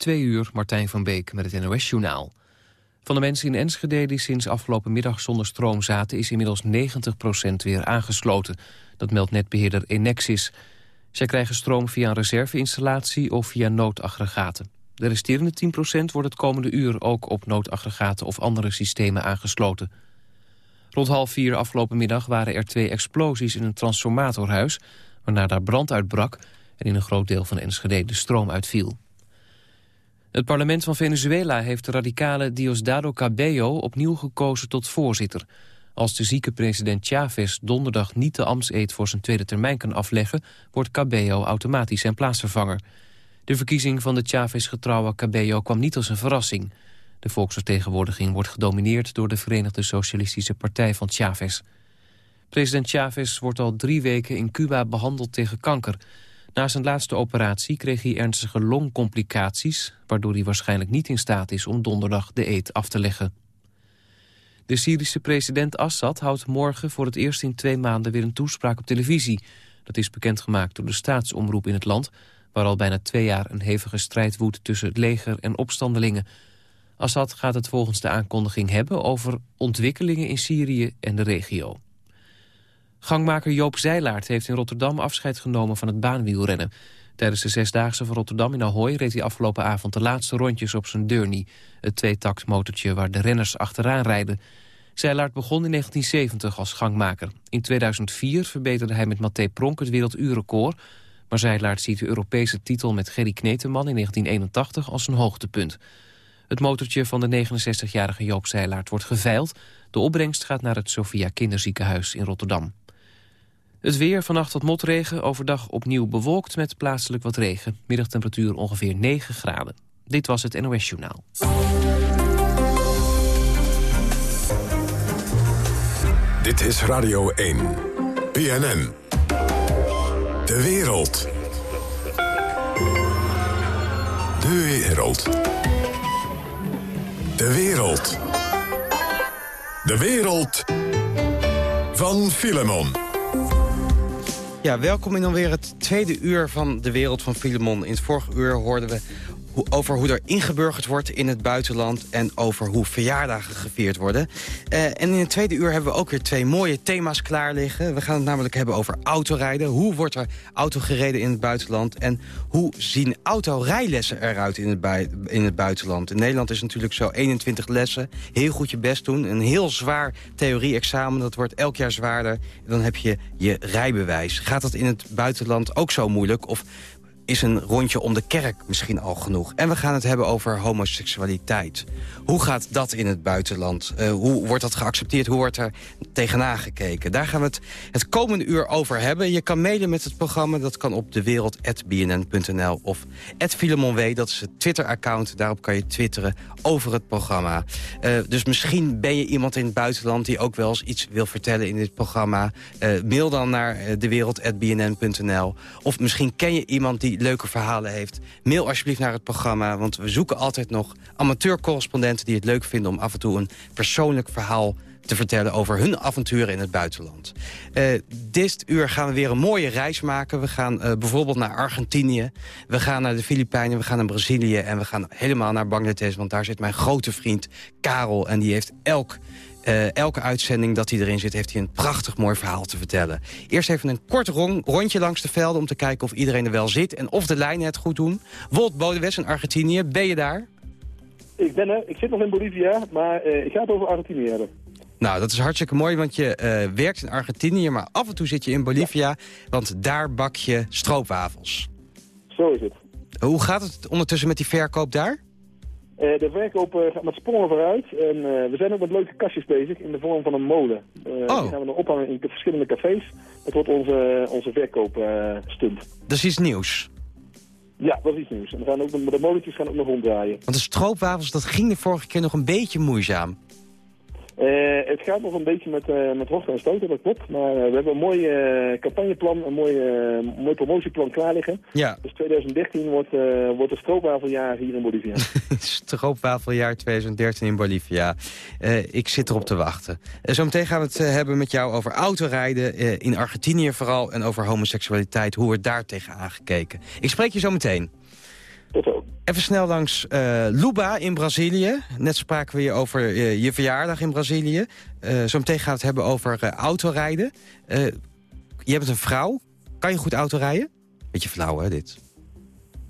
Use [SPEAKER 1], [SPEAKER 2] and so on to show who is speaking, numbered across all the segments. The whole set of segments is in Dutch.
[SPEAKER 1] Twee uur, Martijn van Beek met het NOS-journaal. Van de mensen in Enschede die sinds afgelopen middag zonder stroom zaten... is inmiddels 90% weer aangesloten. Dat meldt netbeheerder Enexis. Zij krijgen stroom via een reserveinstallatie of via noodaggregaten. De resterende 10% wordt het komende uur ook op noodaggregaten... of andere systemen aangesloten. Rond half vier afgelopen middag waren er twee explosies in een transformatorhuis... waarna daar brand uitbrak en in een groot deel van Enschede de stroom uitviel. Het parlement van Venezuela heeft de radicale Diosdado Cabello opnieuw gekozen tot voorzitter. Als de zieke president Chavez donderdag niet de ambtseed voor zijn tweede termijn kan afleggen, wordt Cabello automatisch zijn plaatsvervanger. De verkiezing van de Chavez-getrouwe Cabello kwam niet als een verrassing. De volksvertegenwoordiging wordt gedomineerd door de Verenigde Socialistische Partij van Chavez. President Chavez wordt al drie weken in Cuba behandeld tegen kanker. Na zijn laatste operatie kreeg hij ernstige longcomplicaties... waardoor hij waarschijnlijk niet in staat is om donderdag de eet af te leggen. De Syrische president Assad houdt morgen voor het eerst in twee maanden weer een toespraak op televisie. Dat is bekendgemaakt door de staatsomroep in het land... waar al bijna twee jaar een hevige strijd woedt tussen het leger en opstandelingen. Assad gaat het volgens de aankondiging hebben over ontwikkelingen in Syrië en de regio. Gangmaker Joop Zeilaert heeft in Rotterdam afscheid genomen van het baanwielrennen. Tijdens de Zesdaagse van Rotterdam in Ahoy reed hij afgelopen avond de laatste rondjes op zijn Deurny. Het tweetaktmotortje waar de renners achteraan rijden. Zeilaert begon in 1970 als gangmaker. In 2004 verbeterde hij met Matthé Pronk het werelduurrecord. Maar Zeilaert ziet de Europese titel met Gerry Kneteman in 1981 als een hoogtepunt. Het motortje van de 69-jarige Joop Zeilaert wordt geveild. De opbrengst gaat naar het Sophia Kinderziekenhuis in Rotterdam. Het weer, vannacht wat motregen, overdag opnieuw bewolkt met plaatselijk wat regen. Middagtemperatuur ongeveer 9 graden. Dit was het NOS Journaal.
[SPEAKER 2] Dit is Radio 1. PNN. De wereld. De wereld. De wereld. De wereld van Filemon.
[SPEAKER 3] Ja, welkom in alweer het tweede uur van de wereld van Filemon. In het vorige uur hoorden we over hoe er ingeburgerd wordt in het buitenland... en over hoe verjaardagen gevierd worden. Uh, en in het tweede uur hebben we ook weer twee mooie thema's klaar liggen. We gaan het namelijk hebben over autorijden. Hoe wordt er auto gereden in het buitenland? En hoe zien autorijlessen eruit in het, in het buitenland? In Nederland is natuurlijk zo 21 lessen. Heel goed je best doen. Een heel zwaar theorie-examen. Dat wordt elk jaar zwaarder. Dan heb je je rijbewijs. Gaat dat in het buitenland ook zo moeilijk? Of is een rondje om de kerk misschien al genoeg. En we gaan het hebben over homoseksualiteit. Hoe gaat dat in het buitenland? Uh, hoe wordt dat geaccepteerd? Hoe wordt er tegenaan gekeken? Daar gaan we het het komende uur over hebben. Je kan mailen met het programma. Dat kan op dewereld.bnn.nl of @filemonw. Dat is het Twitter-account. Daarop kan je twitteren over het programma. Uh, dus misschien ben je iemand in het buitenland... die ook wel eens iets wil vertellen in dit programma. Uh, mail dan naar dewereld.bnn.nl. Of misschien ken je iemand die leuke verhalen heeft. Mail alsjeblieft naar het programma, want we zoeken altijd nog amateurcorrespondenten... die het leuk vinden om af en toe een persoonlijk verhaal te vertellen over hun avonturen in het buitenland. Uh, dit uur gaan we weer een mooie reis maken. We gaan uh, bijvoorbeeld naar Argentinië. We gaan naar de Filipijnen, we gaan naar Brazilië... en we gaan helemaal naar Bangladesh, want daar zit mijn grote vriend Karel... en die heeft elk uh, elke uitzending dat hij erin zit, heeft hij een prachtig mooi verhaal te vertellen. Eerst even een kort rondje langs de velden om te kijken of iedereen er wel zit... en of de lijnen het goed doen. Wolt Bodewes in Argentinië, ben je daar?
[SPEAKER 4] Ik ben er. Ik zit nog in Bolivia, maar uh, ik ga het over Argentinië hebben.
[SPEAKER 3] Nou, dat is hartstikke mooi, want je uh, werkt in Argentinië... maar af en toe zit je in Bolivia, want daar bak je stroopwafels.
[SPEAKER 4] Zo is het.
[SPEAKER 3] Hoe gaat het ondertussen met die verkoop daar?
[SPEAKER 4] Uh, de verkoop uh, gaat met sprongen vooruit. En uh, we zijn ook met leuke kastjes bezig in de vorm van een molen. oh. Die gaan we nog ophangen in verschillende cafés. Dat wordt onze, onze verkoopstunt.
[SPEAKER 3] dat is iets nieuws?
[SPEAKER 4] Ja, dat is nieuws. En we gaan ook, de molentjes gaan ook nog ronddraaien.
[SPEAKER 3] Want de stroopwafels, dat ging de vorige keer nog een beetje moeizaam.
[SPEAKER 4] Uh, het gaat nog een beetje met, uh, met en stoten, dat klopt. Maar uh, we hebben een mooi campagneplan, een mooi, mooi promotieplan klaar liggen. Ja. Dus 2013 wordt, wordt het stroopwafeljaar hier in Bolivia.
[SPEAKER 3] stroopwafeljaar 2013 in Bolivia. ik zit erop te wachten. zometeen gaan we het hebben met jou over autorijden in Argentinië vooral... en over homoseksualiteit, hoe wordt daar tegen aangekeken. Ik spreek je zo meteen.
[SPEAKER 4] Tot.
[SPEAKER 3] Even snel langs uh, Luba in Brazilië. Net spraken we je over uh, je verjaardag in Brazilië. Uh, Zometeen gaan we het hebben over autorijden. je bent een vrouw. Kan je goed autorijden? Beetje flauw, hè, dit?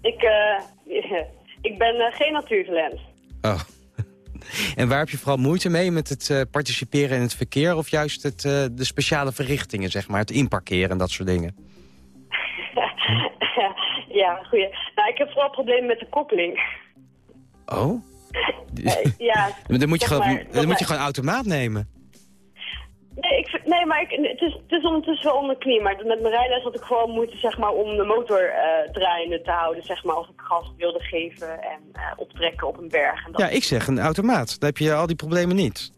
[SPEAKER 5] Ik, ik ben geen natuurtalent.
[SPEAKER 3] Oh. En waar heb je vooral moeite mee met het participeren in het verkeer... of juist het, de speciale verrichtingen, zeg maar, het inparkeren en dat soort dingen?
[SPEAKER 5] Ja, goeie. Nou, ik heb vooral problemen met de koppeling.
[SPEAKER 3] Oh?
[SPEAKER 5] Uh, ja.
[SPEAKER 3] dan moet je, gewoon, dan moet je gewoon automaat nemen.
[SPEAKER 5] Nee, ik, nee maar ik, het, is, het is ondertussen wel onder knie. Maar met mijn rijles had ik gewoon moeite zeg maar, om de motor uh, draaiende te houden. Zeg maar, als ik gas wilde geven en uh, optrekken op een berg. En
[SPEAKER 3] dat ja, ik zeg een automaat. Dan heb je al die problemen niet.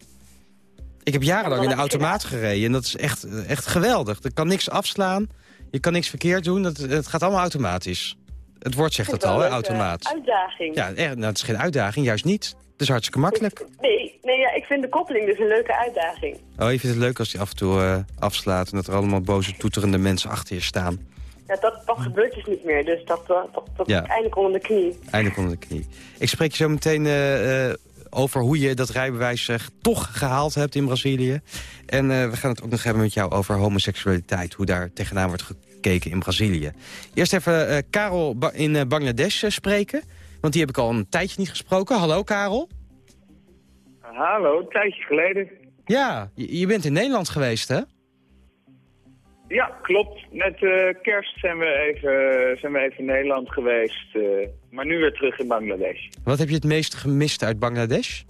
[SPEAKER 3] Ik heb jarenlang in de automaat gereden en dat is echt, echt geweldig. Er kan niks afslaan. Je kan niks verkeerd doen, het, het gaat allemaal automatisch. Het woord zegt het al, hè, automaat.
[SPEAKER 5] uitdaging.
[SPEAKER 3] Ja, er, nou, het is geen uitdaging, juist niet. Het is hartstikke makkelijk.
[SPEAKER 5] Nee, nee ja, ik vind de koppeling dus een leuke uitdaging.
[SPEAKER 3] Oh, je vindt het leuk als die af en toe uh, afslaat... en dat er allemaal boze, toeterende mensen achter je staan.
[SPEAKER 5] Ja, dat, dat gebeurt dus niet meer, dus dat, dat, dat ja. eindelijk onder de knie.
[SPEAKER 3] Eindelijk onder de knie. Ik spreek je zo meteen uh, over hoe je dat rijbewijs uh, toch gehaald hebt in Brazilië. En we gaan het ook nog hebben met jou over homoseksualiteit. Hoe daar tegenaan wordt gekeken in Brazilië. Eerst even uh, Karel in Bangladesh spreken. Want die heb ik al een tijdje niet gesproken. Hallo Karel.
[SPEAKER 6] Hallo, een tijdje geleden.
[SPEAKER 3] Ja, je, je bent in Nederland geweest hè?
[SPEAKER 6] Ja, klopt. Met kerst zijn we, even, zijn we even in Nederland geweest. Maar nu weer terug in Bangladesh.
[SPEAKER 3] Wat heb je het meest gemist uit Bangladesh?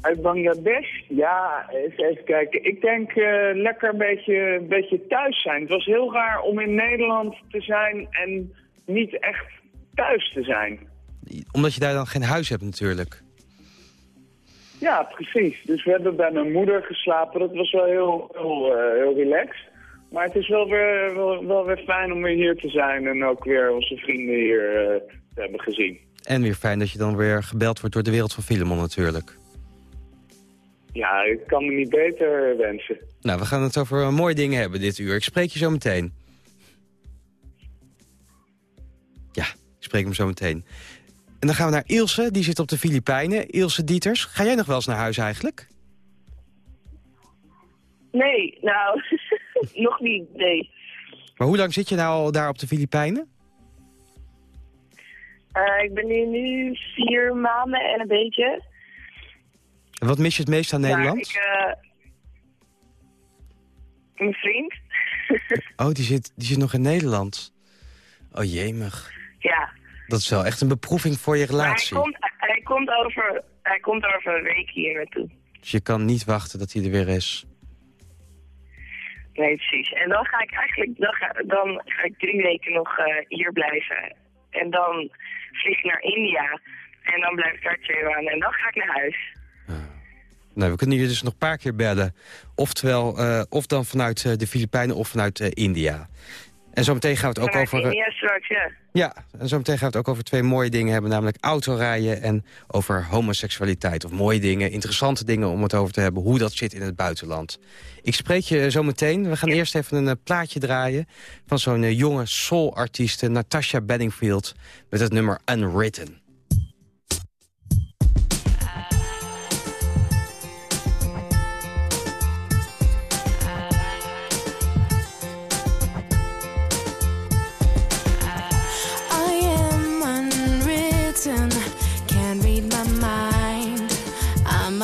[SPEAKER 6] Uit Bangladesh? Ja, eens even kijken. Ik denk uh, lekker een beetje, een beetje thuis zijn. Het was heel raar om in Nederland te zijn en niet echt thuis te zijn.
[SPEAKER 3] Omdat je daar dan geen huis hebt natuurlijk.
[SPEAKER 6] Ja, precies. Dus we hebben bij mijn moeder geslapen. Dat was wel heel, heel, uh, heel relaxed. Maar het is wel weer, wel, wel, weer fijn om weer hier te zijn en ook weer onze vrienden hier uh, te hebben gezien.
[SPEAKER 3] En weer fijn dat je dan weer gebeld wordt door de wereld van Filemon natuurlijk.
[SPEAKER 6] Ja, ik kan me niet beter wensen.
[SPEAKER 3] Nou, we gaan het over mooie dingen hebben dit uur. Ik spreek je zo meteen. Ja, ik spreek hem zo meteen. En dan gaan we naar Ilse, die zit op de Filipijnen. Ilse Dieters, ga jij nog wel eens naar huis eigenlijk?
[SPEAKER 7] Nee, nou, nog niet, nee.
[SPEAKER 3] Maar hoe lang zit je nou al daar op de Filipijnen?
[SPEAKER 7] Uh, ik ben hier nu vier maanden en een beetje.
[SPEAKER 3] En wat mis je het meest aan Nederland?
[SPEAKER 7] ik, uh, mijn vriend.
[SPEAKER 3] oh, die zit, die zit nog in Nederland. Oh, jemig.
[SPEAKER 7] Ja.
[SPEAKER 3] Dat is wel echt een beproeving voor je relatie.
[SPEAKER 7] hij komt, hij, komt over, hij komt over een week hier naartoe.
[SPEAKER 3] Dus je kan niet wachten dat hij er weer is?
[SPEAKER 7] Nee, precies. En dan ga ik eigenlijk dan ga, dan ga ik drie weken nog uh, hier blijven. En dan vlieg ik naar India. En dan blijf ik daar twee maanden. En dan ga ik naar huis.
[SPEAKER 3] Nou, we kunnen je dus nog een paar keer bellen. Oftewel, uh, of dan vanuit uh, de Filipijnen of vanuit India. En zometeen gaan we het ook over...
[SPEAKER 7] Straks, ja.
[SPEAKER 3] Ja, en zometeen gaan we het ook over twee mooie dingen hebben. Namelijk autorijden en over homoseksualiteit. Of mooie dingen, interessante dingen om het over te hebben. Hoe dat zit in het buitenland. Ik spreek je zometeen. We gaan eerst even een plaatje draaien... van zo'n jonge soul-artieste Natasha Bedingfield... met het nummer Unwritten.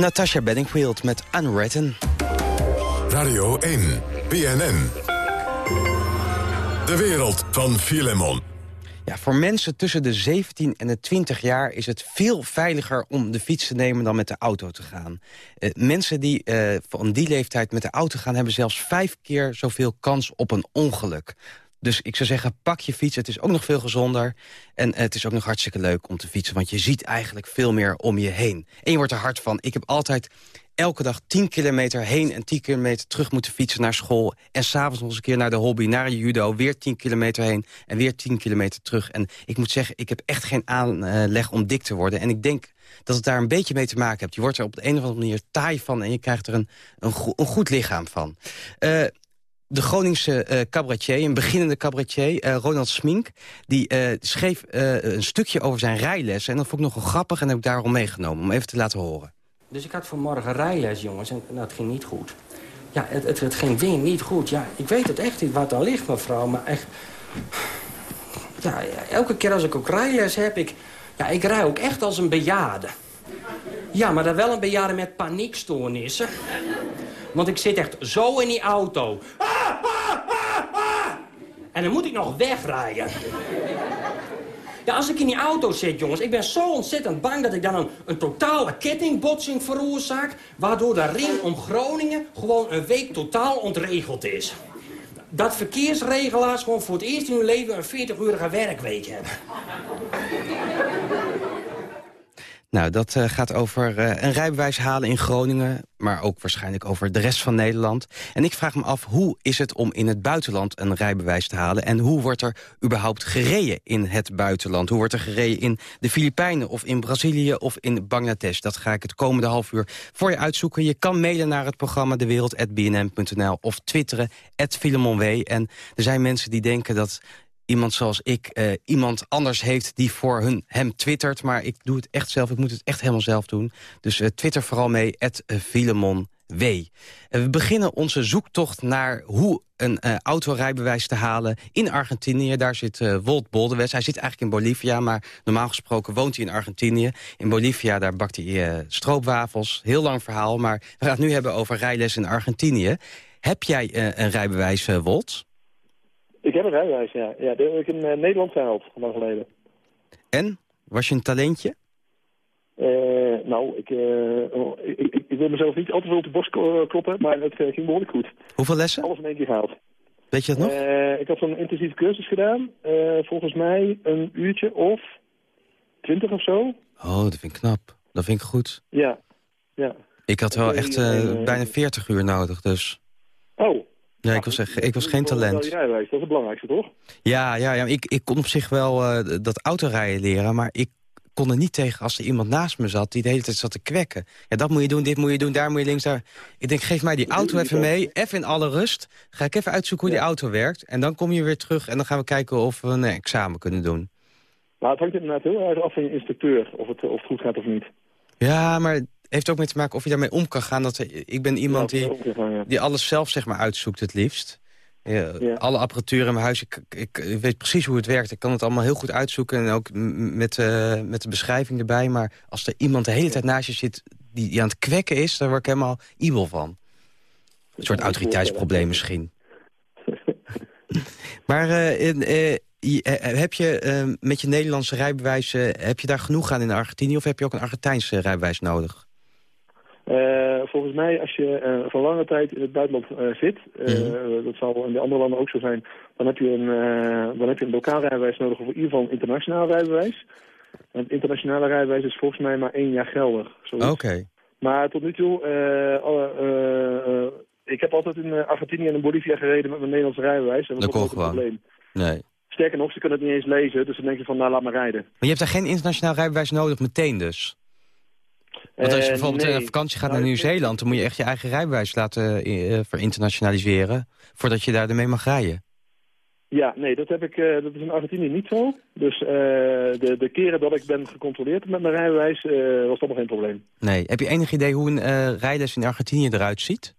[SPEAKER 3] Natasha Bedingfield met Unwritten.
[SPEAKER 2] Radio 1, BNN. De wereld van Filemon.
[SPEAKER 3] Ja, voor mensen tussen de 17 en de 20 jaar is het veel veiliger om de fiets te nemen dan met de auto te gaan. Uh, mensen die uh, van die leeftijd met de auto gaan hebben zelfs vijf keer zoveel kans op een ongeluk. Dus ik zou zeggen, pak je fiets. Het is ook nog veel gezonder. En het is ook nog hartstikke leuk om te fietsen. Want je ziet eigenlijk veel meer om je heen. En je wordt er hard van. Ik heb altijd elke dag 10 kilometer heen en 10 kilometer terug moeten fietsen naar school. En s'avonds nog eens een keer naar de hobby, naar judo. Weer 10 kilometer heen en weer 10 kilometer terug. En ik moet zeggen, ik heb echt geen aanleg om dik te worden. En ik denk dat het daar een beetje mee te maken heeft. Je wordt er op de een of andere manier taai van... en je krijgt er een, een, een goed lichaam van. Uh, de Groningse uh, cabaretier, een beginnende cabaretier, uh, Ronald Smink... die uh, schreef een stukje over zijn rijles. En dat vond ik nogal grappig en heb ik daarom meegenomen... om even te laten horen.
[SPEAKER 8] Dus ik had vanmorgen rijles, jongens, en dat ging niet goed. Ja, het, het, ging weer niet goed. Ja, ik weet het echt niet wat er ligt, mevrouw, maar echt... Ja, elke keer als ik ook rijles heb, ik... Ja, ik rij ook echt als een bejaarde. Ja, maar dan wel een bejaarde met paniekstoornissen. Want ik zit echt zo in die auto. En dan moet ik nog wegrijden. Ja, als ik in die auto zit, jongens, ik ben zo ontzettend bang dat ik dan een, een totale kettingbotsing veroorzaak... waardoor de ring om Groningen gewoon een week totaal ontregeld is. Dat verkeersregelaars gewoon voor het eerst in hun leven een 40-urige werkweek hebben.
[SPEAKER 3] Nou, dat uh, gaat over uh, een rijbewijs halen in Groningen... maar ook waarschijnlijk over de rest van Nederland. En ik vraag me af, hoe is het om in het buitenland een rijbewijs te halen... en hoe wordt er überhaupt gereden in het buitenland? Hoe wordt er gereden in de Filipijnen of in Brazilië of in Bangladesh? Dat ga ik het komende half uur voor je uitzoeken. Je kan mailen naar het programma dewereld.bnm.nl of twitteren, @filemonw. En er zijn mensen die denken dat iemand zoals ik uh, iemand anders heeft die voor hun, hem twittert. Maar ik doe het echt zelf, ik moet het echt helemaal zelf doen. Dus uh, twitter vooral mee, Filemon W. Uh, we beginnen onze zoektocht naar hoe een autorijbewijs te halen in Argentinië. Daar zit Wolt Boldewes. Hij zit eigenlijk in Bolivia, maar normaal gesproken woont hij in Argentinië. In Bolivia, daar bakt hij stroopwafels. Heel lang verhaal, maar we gaan het nu hebben over rijles in Argentinië. Heb jij een rijbewijs, Wolt?
[SPEAKER 4] Ik heb een rijbewijs, ja. ja die heb ik in uh, Nederland gehaald, lang geleden.
[SPEAKER 3] En? Was je een talentje?
[SPEAKER 4] Uh, nou, ik, uh, ik, ik, ik, wil mezelf niet altijd veel op de borst kloppen, maar het ging behoorlijk goed.
[SPEAKER 3] Hoeveel lessen?
[SPEAKER 4] Alles in één keer gehaald.
[SPEAKER 3] Weet je dat nog?
[SPEAKER 4] ik had zo'n intensieve cursus gedaan. volgens mij een uurtje of 20 of zo.
[SPEAKER 3] Oh, dat vind ik knap. Dat vind ik goed.
[SPEAKER 4] Ja, ja.
[SPEAKER 3] Ik had wel echt bijna 40 uur nodig, dus...
[SPEAKER 4] Oh.
[SPEAKER 3] Ja, ik was, ik was geen talent. Dat
[SPEAKER 4] is het belangrijkste, toch?
[SPEAKER 3] Ja, ja, ja ik, ik kon op zich wel uh, dat autorijden leren, maar ik kon er niet tegen als er iemand naast me zat... die de hele tijd zat te kwekken. Ja, dat moet je doen, dit moet je doen, daar moet je links, daar. Ik denk, geef mij die auto even mee, even in alle rust. Ga ik even uitzoeken hoe die auto werkt. En dan kom je weer terug en dan gaan we kijken of we een examen kunnen doen.
[SPEAKER 4] Nou, het hangt inderdaad heel erg af van je instructeur, of het, of het goed gaat of niet.
[SPEAKER 3] Ja, maar heeft ook mee te maken of je daarmee om kan gaan. Dat, ik ben iemand die, die alles zelf zeg maar, uitzoekt het liefst. Ja, Alle apparatuur in mijn huis, ik, ik, weet precies hoe het werkt. Ik kan het allemaal heel goed uitzoeken en ook met, uh, met de beschrijving erbij. Maar als er iemand de hele tijd naast je zit die, die aan het kwekken is... dan word ik helemaal evil van. Een soort autoriteitsprobleem misschien. maar uh, in, uh, heb je met je Nederlandse rijbewijs... heb je daar genoeg aan in Argentinië of heb je ook een Argentijnse rijbewijs nodig?
[SPEAKER 4] Uh, volgens mij, als je uh, voor lange tijd in het buitenland uh, zit, mm. dat zal in de andere landen ook zo zijn, dan heb je een, dan heb je een lokaal rijbewijs nodig of in ieder geval een internationaal rijbewijs. En het internationale rijbewijs is volgens mij maar één jaar geldig.
[SPEAKER 3] Oké.
[SPEAKER 4] Maar tot nu toe, ik heb altijd in Argentinië en in Bolivia gereden met mijn Nederlandse rijbewijs. En
[SPEAKER 3] dat,
[SPEAKER 4] dat
[SPEAKER 3] kon gewoon.
[SPEAKER 4] Probleem.
[SPEAKER 3] Nee.
[SPEAKER 4] Sterker nog, ze kunnen het niet eens lezen, dus dan denk je van, nou laat maar rijden. Maar
[SPEAKER 3] je hebt daar geen internationaal rijbewijs nodig meteen dus? Want als je eh, bijvoorbeeld nee. vakantie gaat naar nou, Nieuw-Zeeland... dan moet je echt je eigen rijbewijs laten uh, verinternationaliseren... voordat je daar ermee mag rijden.
[SPEAKER 4] Ja, nee, dat, heb ik, uh, dat is in Argentinië niet zo. Dus uh, de, de keren dat ik ben gecontroleerd met mijn rijbewijs uh, was dat nog geen probleem.
[SPEAKER 3] Nee. Heb je enig idee hoe een rijles in Argentinië eruit ziet?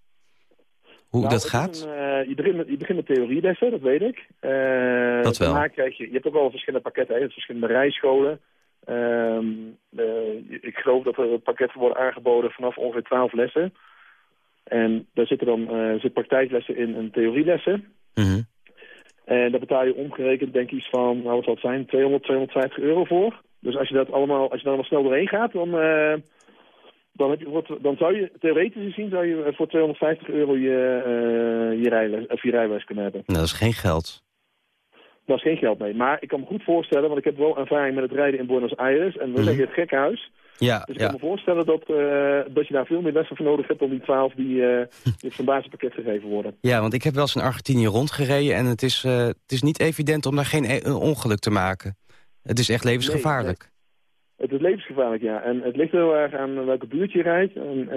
[SPEAKER 3] Hoe
[SPEAKER 4] nou,
[SPEAKER 3] dat gaat?
[SPEAKER 4] Een, je, begint met, je begint met theorielessen, dat weet ik.
[SPEAKER 3] dat wel.
[SPEAKER 4] Daarna krijg je, je hebt ook wel verschillende pakketten, hè, verschillende rijscholen. Um, ik geloof dat er pakketten worden aangeboden vanaf ongeveer 12 lessen. En daar zitten dan uh, zit praktijklessen in en theorielessen.
[SPEAKER 3] Mm
[SPEAKER 4] En daar betaal je omgerekend denk ik iets van, nou wat zal het zijn, 200, 250 euro voor. Dus als je dat allemaal, als je daar allemaal snel doorheen gaat, dan, uh, dan, heb je, dan zou je theoretisch gezien zou je voor 250 euro je, uh, je, rijles, of je rijbewijs kunnen hebben.
[SPEAKER 3] Nou, dat is geen geld.
[SPEAKER 4] Daar is geen geld mee. Maar ik kan me goed voorstellen, want ik heb wel ervaring met het rijden in Buenos Aires. En we mm zeggen het gekhuis.
[SPEAKER 3] Ja,
[SPEAKER 4] dus ik
[SPEAKER 3] ja.
[SPEAKER 4] kan me voorstellen dat, uh, dat je daar veel meer lessen voor nodig hebt dan die twaalf die, uh, die op zijn basispakket gegeven worden.
[SPEAKER 3] Ja, want ik heb wel eens in Argentinië rondgereden en het is, uh, het is niet evident om daar geen e ongeluk te maken. Het is echt levensgevaarlijk.
[SPEAKER 4] Nee, Het is levensgevaarlijk, ja. En het ligt heel erg aan welke buurt je rijdt. En,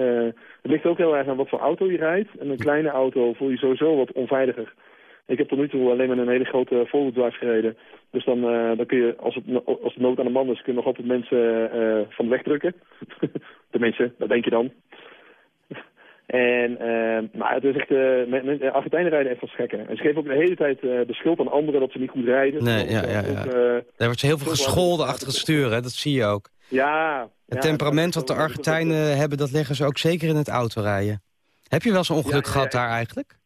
[SPEAKER 4] het ligt ook heel erg aan wat voor auto je rijdt. En een kleine auto voel je sowieso wat onveiliger ik heb tot nu toe alleen maar een hele grote forward gereden. Dus dan, uh, dan kun je, als het, als het nood aan de man is, kun je nog altijd mensen uh, van de weg drukken. Tenminste, dat denk je dan. en, uh, maar het is echt, uh, Argentijnen rijden echt van schekken. En ze geven ook de hele tijd de schuld aan anderen dat ze niet goed rijden.
[SPEAKER 3] Nee, ja, ja, ja. Daar wordt heel veel gescholden achter het stuur, hè? dat zie je ook.
[SPEAKER 4] Ja.
[SPEAKER 3] Het temperament wat de Argentijnen hebben, dat leggen ze ook zeker in het autorijden. Heb je wel een ongeluk gehad daar eigenlijk?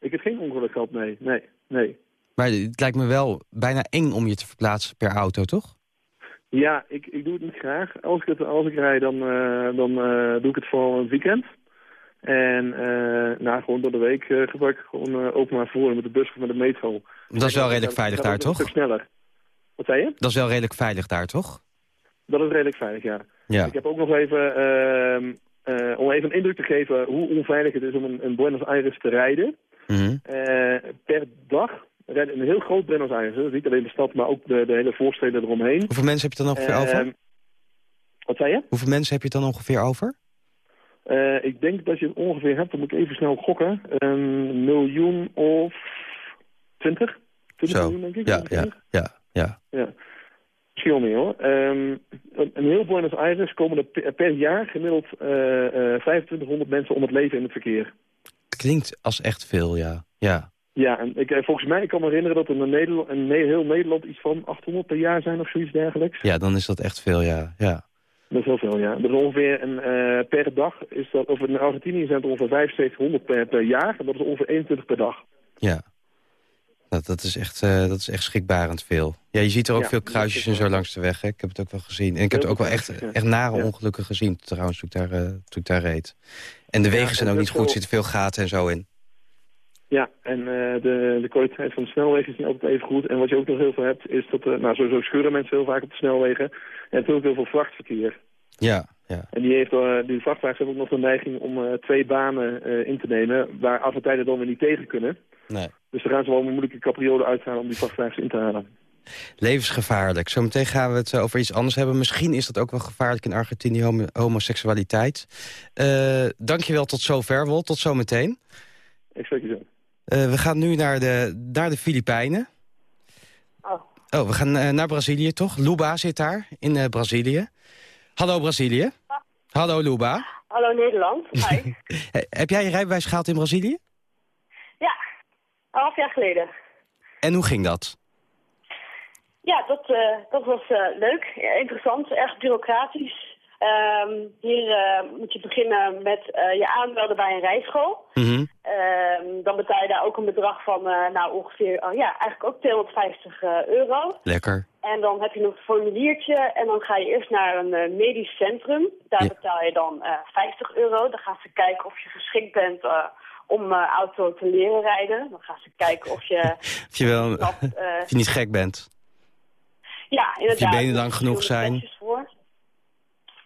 [SPEAKER 4] Ik heb geen ongeluk gehad, nee. nee. nee.
[SPEAKER 3] Maar het lijkt me wel bijna eng om je te verplaatsen per auto, toch?
[SPEAKER 4] Ja, ik, ik doe het niet graag. Als ik, het, als ik rijd, dan, uh, dan uh, doe ik het vooral een weekend. En uh, nou, gewoon door de week gebruik ik gewoon openbaar vervoer met de bus of met de metro.
[SPEAKER 3] Dat is wel redelijk veilig daar, toch? Een
[SPEAKER 4] stuk sneller. Wat zei je?
[SPEAKER 3] Dat is wel redelijk veilig daar, toch?
[SPEAKER 4] Dat is redelijk veilig, ja.
[SPEAKER 3] ja.
[SPEAKER 4] Ik heb ook nog even, ehm, om even een indruk te geven hoe onveilig het is om in, in Buenos Aires te rijden.
[SPEAKER 3] Mm
[SPEAKER 4] per dag rijdt een heel groot Buenos Aires. niet alleen de stad, maar ook de, de hele voorsteden eromheen.
[SPEAKER 3] Hoeveel mensen heb je dan ongeveer over?
[SPEAKER 4] Wat zei je?
[SPEAKER 3] Hoeveel mensen heb je dan ongeveer over?
[SPEAKER 4] Uh, ik denk dat je het ongeveer hebt, dan moet ik even snel gokken, een miljoen of twintig. Twintig miljoen, denk ik.
[SPEAKER 3] Ja, ja, ja, ja.
[SPEAKER 4] ja. Misschien wel meer, hoor. Um, een heel Buenos Aires komen er per jaar gemiddeld uh, 2500 mensen om het leven in het verkeer
[SPEAKER 3] klinkt als echt veel, ja. Ja,
[SPEAKER 4] ja en ik, eh, volgens mij ik kan me herinneren dat er in Nederland, in heel Nederland iets van 800 per jaar zijn of zoiets dergelijks.
[SPEAKER 3] Ja, dan is dat echt veel, ja. ja.
[SPEAKER 4] Dat is heel veel, ja. Dat is ongeveer een, uh, per dag, is dat, of in Argentinië zijn het ongeveer 7500 per, per jaar. En dat is ongeveer 21 per dag.
[SPEAKER 3] Ja. Dat, dat, is echt, uh, dat is echt schrikbarend veel. Ja, je ziet er ook veel kruisjes en zo langs de weg. Hè. Ik heb het ook wel gezien. En ik heb er ook wel echt, echt nare ongelukken gezien trouwens toen ik daar, uh, toen ik daar reed. En de wegen zijn ook niet goed, er zitten veel gaten en zo in.
[SPEAKER 4] Ja, en de, de kwaliteit van de snelwegen is niet altijd even goed. En wat je ook nog heel veel hebt, is dat... nou, sowieso scheuren mensen heel vaak op de snelwegen. En natuurlijk heel veel vrachtverkeer.
[SPEAKER 3] Ja, ja.
[SPEAKER 4] En die, heeft, uh, die vrachtwagens hebben ook nog de neiging om uh, twee banen uh, in te nemen... waar af en tijden dan weer niet tegen kunnen.
[SPEAKER 3] Nee.
[SPEAKER 4] Dus dan gaan ze wel een moeilijke capriolen uithalen om die vrachtwagens in te halen.
[SPEAKER 3] Levensgevaarlijk. Zometeen gaan we het over iets anders hebben. Misschien is dat ook wel gevaarlijk in Argentinië, homo homoseksualiteit. Uh, dankjewel tot zover, Wol. Tot zometeen.
[SPEAKER 4] Ik spreek je zo.
[SPEAKER 3] Uh, we gaan nu naar de, naar de Filipijnen.
[SPEAKER 5] Oh.
[SPEAKER 3] Oh, we gaan uh, naar Brazilië, toch? Luba zit daar, in Brazilië. Hallo Brazilië. Hallo Luba.
[SPEAKER 5] Hallo Nederland. Hi.
[SPEAKER 3] Heb jij je rijbewijs gehaald in Brazilië?
[SPEAKER 5] Ja, een half jaar geleden.
[SPEAKER 3] En hoe ging dat?
[SPEAKER 5] Ja, dat, uh, dat was uh, leuk, ja, interessant, erg bureaucratisch. Um, hier uh, moet je beginnen met je aanmelden bij een rijschool.
[SPEAKER 3] Mm -hmm.
[SPEAKER 5] um, dan betaal je daar ook een bedrag van nou ongeveer, ja, eigenlijk ook 250 euro.
[SPEAKER 3] Lekker.
[SPEAKER 5] En dan heb je nog een formuliertje en dan ga je eerst naar een medisch centrum. Daar ja. betaal je dan 50 euro. Dan gaan ze kijken of je geschikt bent om auto te leren rijden. Dan gaan ze kijken of je...
[SPEAKER 3] of, je wel, dat, of je niet gek bent.
[SPEAKER 5] Ja, inderdaad.
[SPEAKER 3] Of je benen lang genoeg zijn.
[SPEAKER 5] Voor.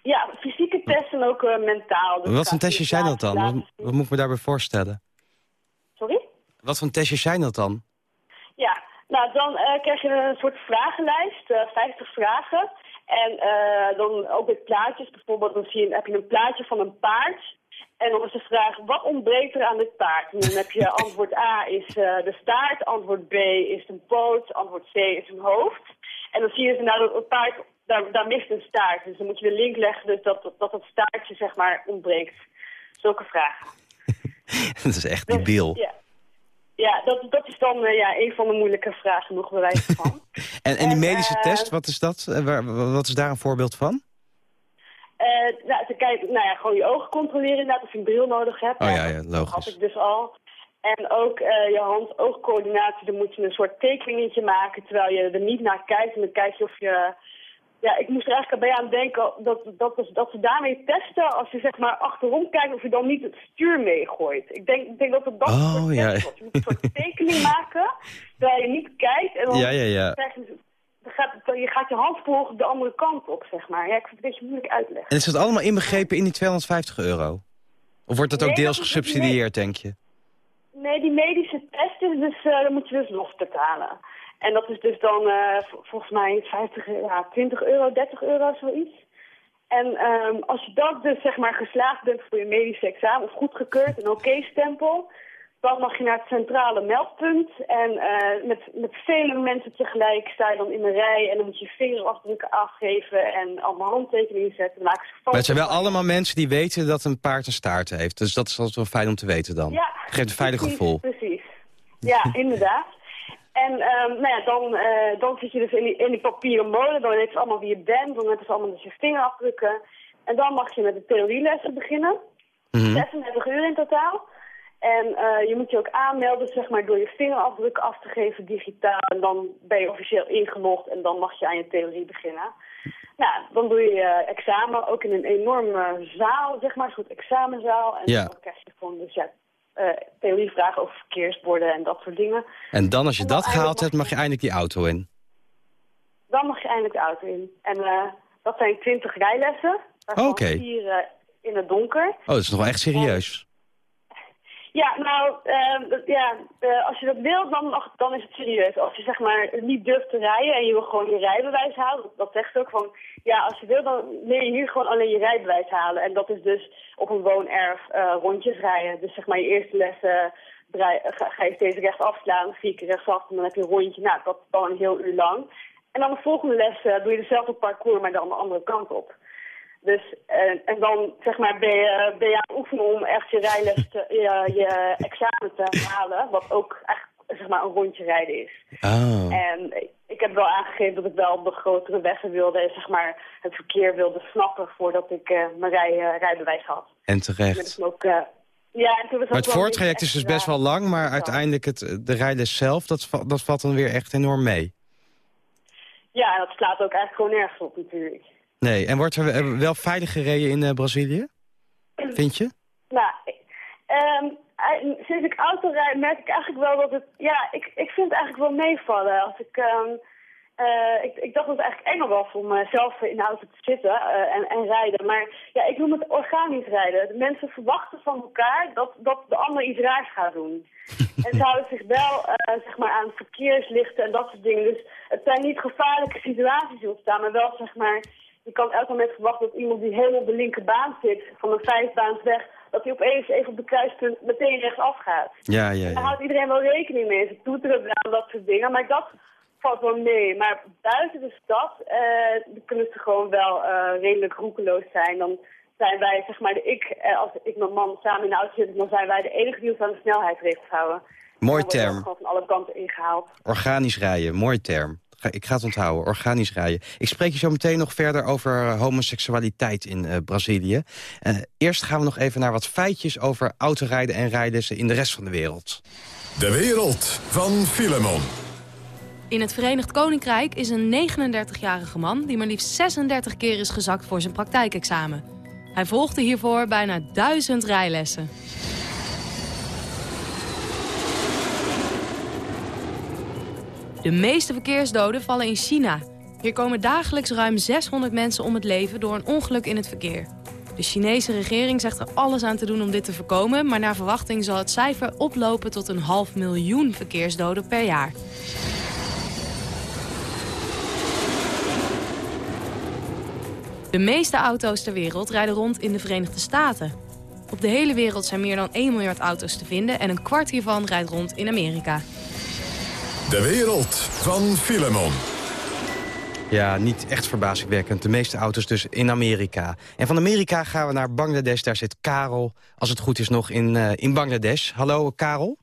[SPEAKER 5] Ja, fysieke testen en ook uh, mentaal.
[SPEAKER 3] Dus Wat voor testjes zijn dat dan? Wat, wat, moet ik me daarbij voorstellen?
[SPEAKER 5] Sorry?
[SPEAKER 3] Wat voor testjes zijn dat dan?
[SPEAKER 5] Ja, nou dan uh, krijg je een soort vragenlijst, uh, 50 vragen. En dan ook met plaatjes, bijvoorbeeld dan zie je, heb je een plaatje van een paard. En dan is de vraag, wat ontbreekt er aan dit paard? En dan heb je antwoord A is de staart, antwoord B is een poot, antwoord C is een hoofd. En dan zie je ze nou dat het paard, daar, daar mist een staart. Dus dan moet je de link leggen dus dat, dat, dat het staartje zeg maar ontbreekt. Zulke vragen.
[SPEAKER 3] dat is echt debiel.
[SPEAKER 5] Dus, ja, ja dat, dat is dan uh, ja, een van de moeilijke vragen nog bij wijze van.
[SPEAKER 3] en, en die medische uh, test, wat is dat? Wat is daar een voorbeeld van?
[SPEAKER 5] Uh, nou, te kijken, nou ja, gewoon je ogen controleren inderdaad of je een bril nodig hebt.
[SPEAKER 3] Oh ja, ja logisch.
[SPEAKER 5] Dat had ik dus al. En ook je hand-oogcoördinatie, dan moet je een soort tekeningetje maken terwijl je er niet naar kijkt. En dan kijk je of je... Ja, ik moest er eigenlijk bij aan denken dat, dat, dat ze daarmee testen als je zeg maar achterom kijkt of je dan niet het stuur meegooit. Ik denk, ik denk dat het dat
[SPEAKER 3] oh, ja.
[SPEAKER 5] wordt. Je moet een soort tekening maken terwijl je niet kijkt en dan
[SPEAKER 3] ja, ja, ja.
[SPEAKER 5] krijg je... Dan gaat, je gaat je hand volgen de andere kant op, zeg maar. Ja, ik vind het een beetje moeilijk uitleggen.
[SPEAKER 3] En is dat allemaal inbegrepen in die 250 euro? Of wordt dat ook
[SPEAKER 5] nee,
[SPEAKER 3] deels
[SPEAKER 5] dat
[SPEAKER 3] gesubsidieerd, denk je?
[SPEAKER 5] Nee, die medische test is dus, uh, dan moet je dus los betalen. En dat is dus dan uh, volgens mij 50, ja, 20 euro, 30 euro, zoiets. En um, als je dat dus zeg maar geslaagd bent voor je medische examen, of goedgekeurd, een oké-stempel, dan mag je naar het centrale meldpunt. En uh, met, met vele mensen tegelijk sta je dan in een rij en dan moet je vingerafdrukken afgeven en allemaal handtekeningen zetten. Maken ze
[SPEAKER 3] maar het zijn wel allemaal mensen die weten dat een paard een staart heeft. Dus dat is altijd wel fijn om te weten dan.
[SPEAKER 5] Ja,
[SPEAKER 3] Geeft een veilig
[SPEAKER 5] precies,
[SPEAKER 3] gevoel.
[SPEAKER 5] Precies. Ja, inderdaad. En um, nou ja, dan, uh, dan zit je dus in die, in die papieren molen. Dan weten ze allemaal wie je bent. Dan weten ze allemaal dus je vingerafdrukken. En dan mag je met de theorielessen beginnen.
[SPEAKER 3] Mm -hmm.
[SPEAKER 5] 36 uur in totaal. En uh, je moet je ook aanmelden zeg maar, door je vingerafdruk af te geven digitaal. En dan ben je officieel ingelogd en dan mag je aan je theorie beginnen. Nou, dan doe je je examen ook in een enorme zaal, zeg maar, een soort examenzaal. En
[SPEAKER 3] Ja.
[SPEAKER 5] dan krijg je gewoon dus, ja, theorievragen over verkeersborden en dat soort dingen.
[SPEAKER 3] En dan als je
[SPEAKER 5] dan
[SPEAKER 3] dat gehaald hebt, mag je eindelijk die auto in.
[SPEAKER 5] Dan mag je eindelijk de auto in. En uh, dat zijn 20 rijlessen.
[SPEAKER 3] Oké.
[SPEAKER 5] uh, in het donker.
[SPEAKER 3] Oh, dat is nog wel echt serieus.
[SPEAKER 5] Ja, nou, uh, ja, uh, als je dat wil, dan, dan is het serieus. Als je zeg maar niet durft te rijden en je wil gewoon je rijbewijs halen, dat, zegt ook gewoon, ja, als je wil, dan leer je hier gewoon alleen je rijbewijs halen. En dat is dus op een woonerf uh, rondjes rijden. Dus zeg maar je eerste les draai, ga, je steeds rechts afslaan, vier keer rechtsaf en dan heb je een rondje. Nou, dat is dan een heel uur lang. En dan de volgende les doe je dezelfde parcours, maar dan de andere kant op. Dus, en, en dan zeg maar, ben, je, ben je aan het oefenen om echt je rijles, te, je, je examen te halen. Wat ook echt zeg maar, een rondje rijden is.
[SPEAKER 3] Oh.
[SPEAKER 5] En ik heb wel aangegeven dat ik wel de grotere wegen wilde, en zeg maar, het verkeer wilde snappen voordat ik uh, mijn rij, uh, rijbewijs had.
[SPEAKER 3] En terecht.
[SPEAKER 5] Ook, uh, ja, en toen was
[SPEAKER 3] maar het voortraject is dus best wel lang, maar uiteindelijk het, de rijles zelf, dat, dat valt dan weer echt enorm mee.
[SPEAKER 5] Ja, dat slaat ook eigenlijk gewoon nergens op natuurlijk.
[SPEAKER 3] Nee, en wordt er wel veilig gereden in uh, Brazilië? Vind je?
[SPEAKER 5] Nou, Um, sinds ik auto rijd merk ik eigenlijk wel dat het... Ja, ik, ik vind het eigenlijk wel meevallen. Als ik, um, uh, ik, ik dacht dat het eigenlijk enger was om uh, zelf in de auto te zitten uh, en, en rijden. Maar ja, ik noem het organisch rijden. De mensen verwachten van elkaar dat, dat de ander iets raars gaat doen. en ze houden zich wel zeg maar aan verkeerslichten en dat soort dingen. Dus het zijn niet gevaarlijke situaties ontstaan, maar wel zeg maar... Je kan elk moment verwachten dat iemand die helemaal op de linkerbaan zit, van een vijfbaans weg, dat hij opeens even op de kruispunt meteen rechtsaf gaat.
[SPEAKER 3] Ja, ja, ja.
[SPEAKER 5] Daar houdt iedereen wel rekening mee. Ze toeteren wel dat soort dingen, maar dat valt wel mee. Maar buiten de stad uh, kunnen ze gewoon wel uh, redelijk roekeloos zijn. Dan zijn wij, zeg maar, de ik, uh, als ik mijn man samen in de auto zit, dan zijn wij de enige die ons aan de snelheidsregels houden.
[SPEAKER 3] Mooi term.
[SPEAKER 5] gewoon van alle kanten ingehaald.
[SPEAKER 3] Organisch rijden, mooi term. Ik ga het onthouden, organisch rijden. Ik spreek je zo meteen nog verder over homoseksualiteit in uh, Brazilië. Uh, eerst gaan we nog even naar wat feitjes over autorijden en rijden in de rest van de wereld.
[SPEAKER 2] De wereld van Filemon.
[SPEAKER 9] In het Verenigd Koninkrijk is een 39-jarige man... die maar liefst 36 keer is gezakt voor zijn praktijkexamen. Hij volgde hiervoor bijna duizend rijlessen. De meeste verkeersdoden vallen in China. Hier komen dagelijks ruim 600 mensen om het leven door een ongeluk in het verkeer. De Chinese regering zegt er alles aan te doen om dit te voorkomen... maar naar verwachting zal het cijfer oplopen tot een half miljoen verkeersdoden per jaar. De meeste auto's ter wereld rijden rond in de Verenigde Staten. Op de hele wereld zijn meer dan 1 miljard auto's te vinden... en een kwart hiervan rijdt rond in Amerika.
[SPEAKER 2] De wereld van Filemon.
[SPEAKER 3] Ja, niet echt verbazingwekkend. De meeste auto's dus in Amerika. En van Amerika gaan we naar Bangladesh. Daar zit Karel, als het goed is, nog in, uh, in Bangladesh. Hallo, Karel.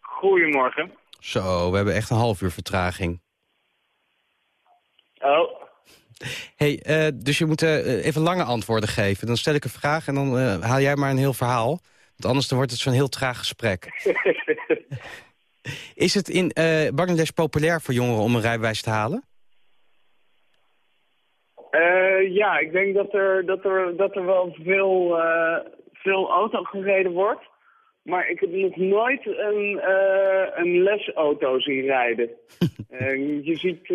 [SPEAKER 6] Goedemorgen.
[SPEAKER 3] Zo, we hebben echt een half uur vertraging.
[SPEAKER 6] Oh.
[SPEAKER 3] Hey, uh, dus je moet uh, even lange antwoorden geven. Dan stel ik een vraag en dan haal jij maar een heel verhaal. Want anders dan wordt het zo'n heel traag gesprek. Is het in uh, Bangladesh populair voor jongeren om een rijbewijs te halen?
[SPEAKER 6] Uh, ja, ik denk dat er, dat er, dat er wel veel, uh, veel auto gereden wordt. Maar ik heb nog nooit een, een lesauto zien rijden. je ziet,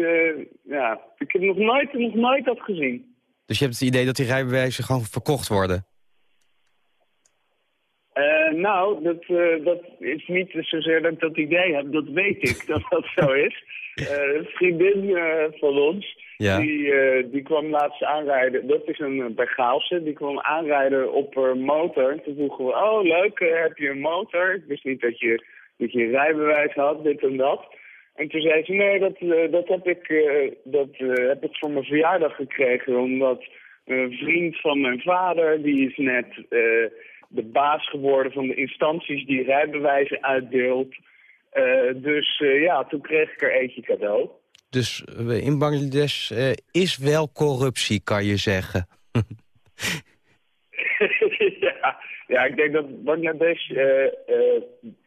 [SPEAKER 6] ja, ik heb nog nooit, nog nooit dat gezien.
[SPEAKER 3] Dus je hebt het idee dat die rijbewijzen gewoon verkocht worden?
[SPEAKER 6] Uh, nou, dat, uh, dat is niet zozeer dat ik dat idee heb. Dat weet ik, dat dat zo is. Uh, een vriendin van ons, ja. die, die kwam laatst aanrijden. Dat is een Begaalse. Die kwam aanrijden op een motor. Toen vroegen we, oh leuk, heb je een motor? Ik wist niet dat je, dat je een rijbewijs had, dit en dat. En toen zei ze, nee, dat, dat, heb, ik, dat heb ik voor mijn verjaardag gekregen. Omdat een vriend van mijn vader, die is net de baas geworden van de instanties die rijbewijzen uitdeelt. Uh, dus uh, ja, toen kreeg ik er eentje cadeau.
[SPEAKER 3] Dus uh, in Bangladesh is wel corruptie, kan je zeggen.
[SPEAKER 6] ja, ja, ik denk dat Bangladesh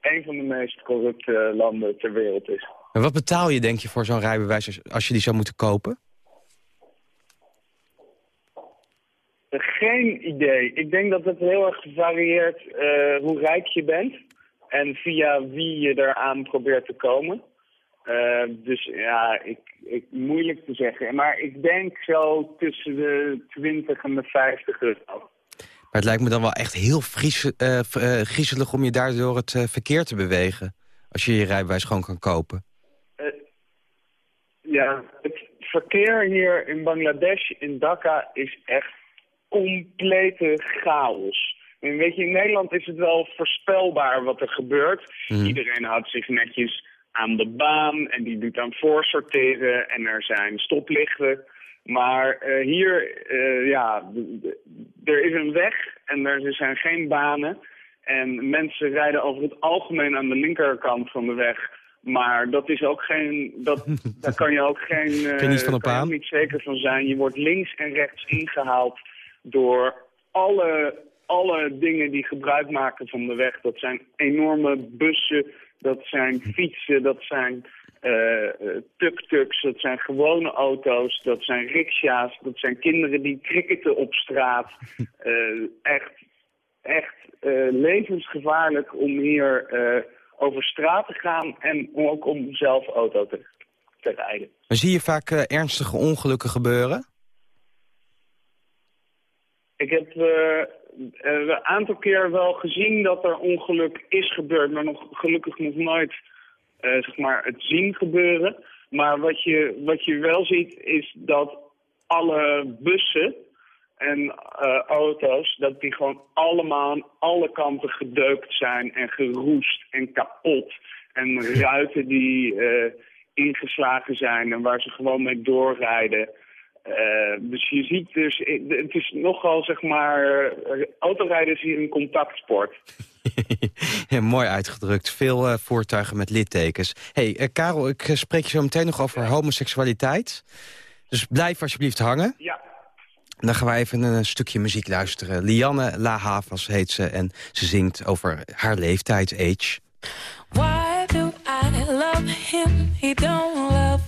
[SPEAKER 6] een van de meest corrupte landen ter wereld is.
[SPEAKER 3] En wat betaal je, denk je, voor zo'n rijbewijs als je die zou moeten kopen?
[SPEAKER 6] Geen idee. Ik denk dat het heel erg varieert uh, hoe rijk je bent en via wie je eraan probeert te komen. Uh, dus ja, ik, ik, moeilijk te zeggen. Maar ik denk zo tussen de 20 en de 50 euro.
[SPEAKER 3] Maar het lijkt me dan wel echt heel vries, uh, griezelig om je daardoor het verkeer te bewegen. Als je je rijbewijs gewoon kan kopen.
[SPEAKER 6] ja, het verkeer hier in Bangladesh, in Dhaka, is echt complete chaos. En weet je, in Nederland is het wel voorspelbaar wat er gebeurt. Mhm. Iedereen houdt zich netjes aan de baan en die doet aan voorsorteren en er zijn stoplichten. Maar uh, hier, uh, ja, er is een weg en er zijn geen banen. En mensen rijden over het algemeen aan de linkerkant van de weg. Maar dat is ook geen, dat, daar kan je ook geen, uh,
[SPEAKER 3] kan je niet
[SPEAKER 6] zeker van zijn. Je wordt links en rechts ingehaald door alle, alle dingen die gebruik maken van de weg. Dat zijn enorme bussen, dat zijn fietsen, dat zijn uh, tuk-tuks, dat zijn gewone auto's, dat zijn riksja's, dat zijn kinderen die cricketen op straat. Uh, echt, echt levensgevaarlijk om hier over straat te gaan en ook om zelf auto te, te rijden.
[SPEAKER 3] Zie je vaak ernstige ongelukken gebeuren?
[SPEAKER 6] Ik heb een aantal keer wel gezien dat er ongeluk is gebeurd, maar nog gelukkig nog nooit zeg maar het zien gebeuren. Maar wat je, wat je wel ziet is dat alle bussen en auto's, dat die gewoon allemaal aan alle kanten gedeukt zijn en geroest en kapot. En ruiten die ingeslagen zijn en waar ze gewoon mee doorrijden. Uh, dus je ziet dus, het is nogal zeg maar, autorijden is hier een contactsport.
[SPEAKER 3] ja, mooi uitgedrukt. Veel uh, voertuigen met littekens. hey, uh, Karel, ik spreek je zo meteen nog over homoseksualiteit. Dus blijf alsjeblieft hangen.
[SPEAKER 6] Ja.
[SPEAKER 3] Dan gaan we even een stukje muziek luisteren. Lianne La Havas heet ze en ze zingt over haar leeftijd, age.
[SPEAKER 9] Why do I love him? He don't love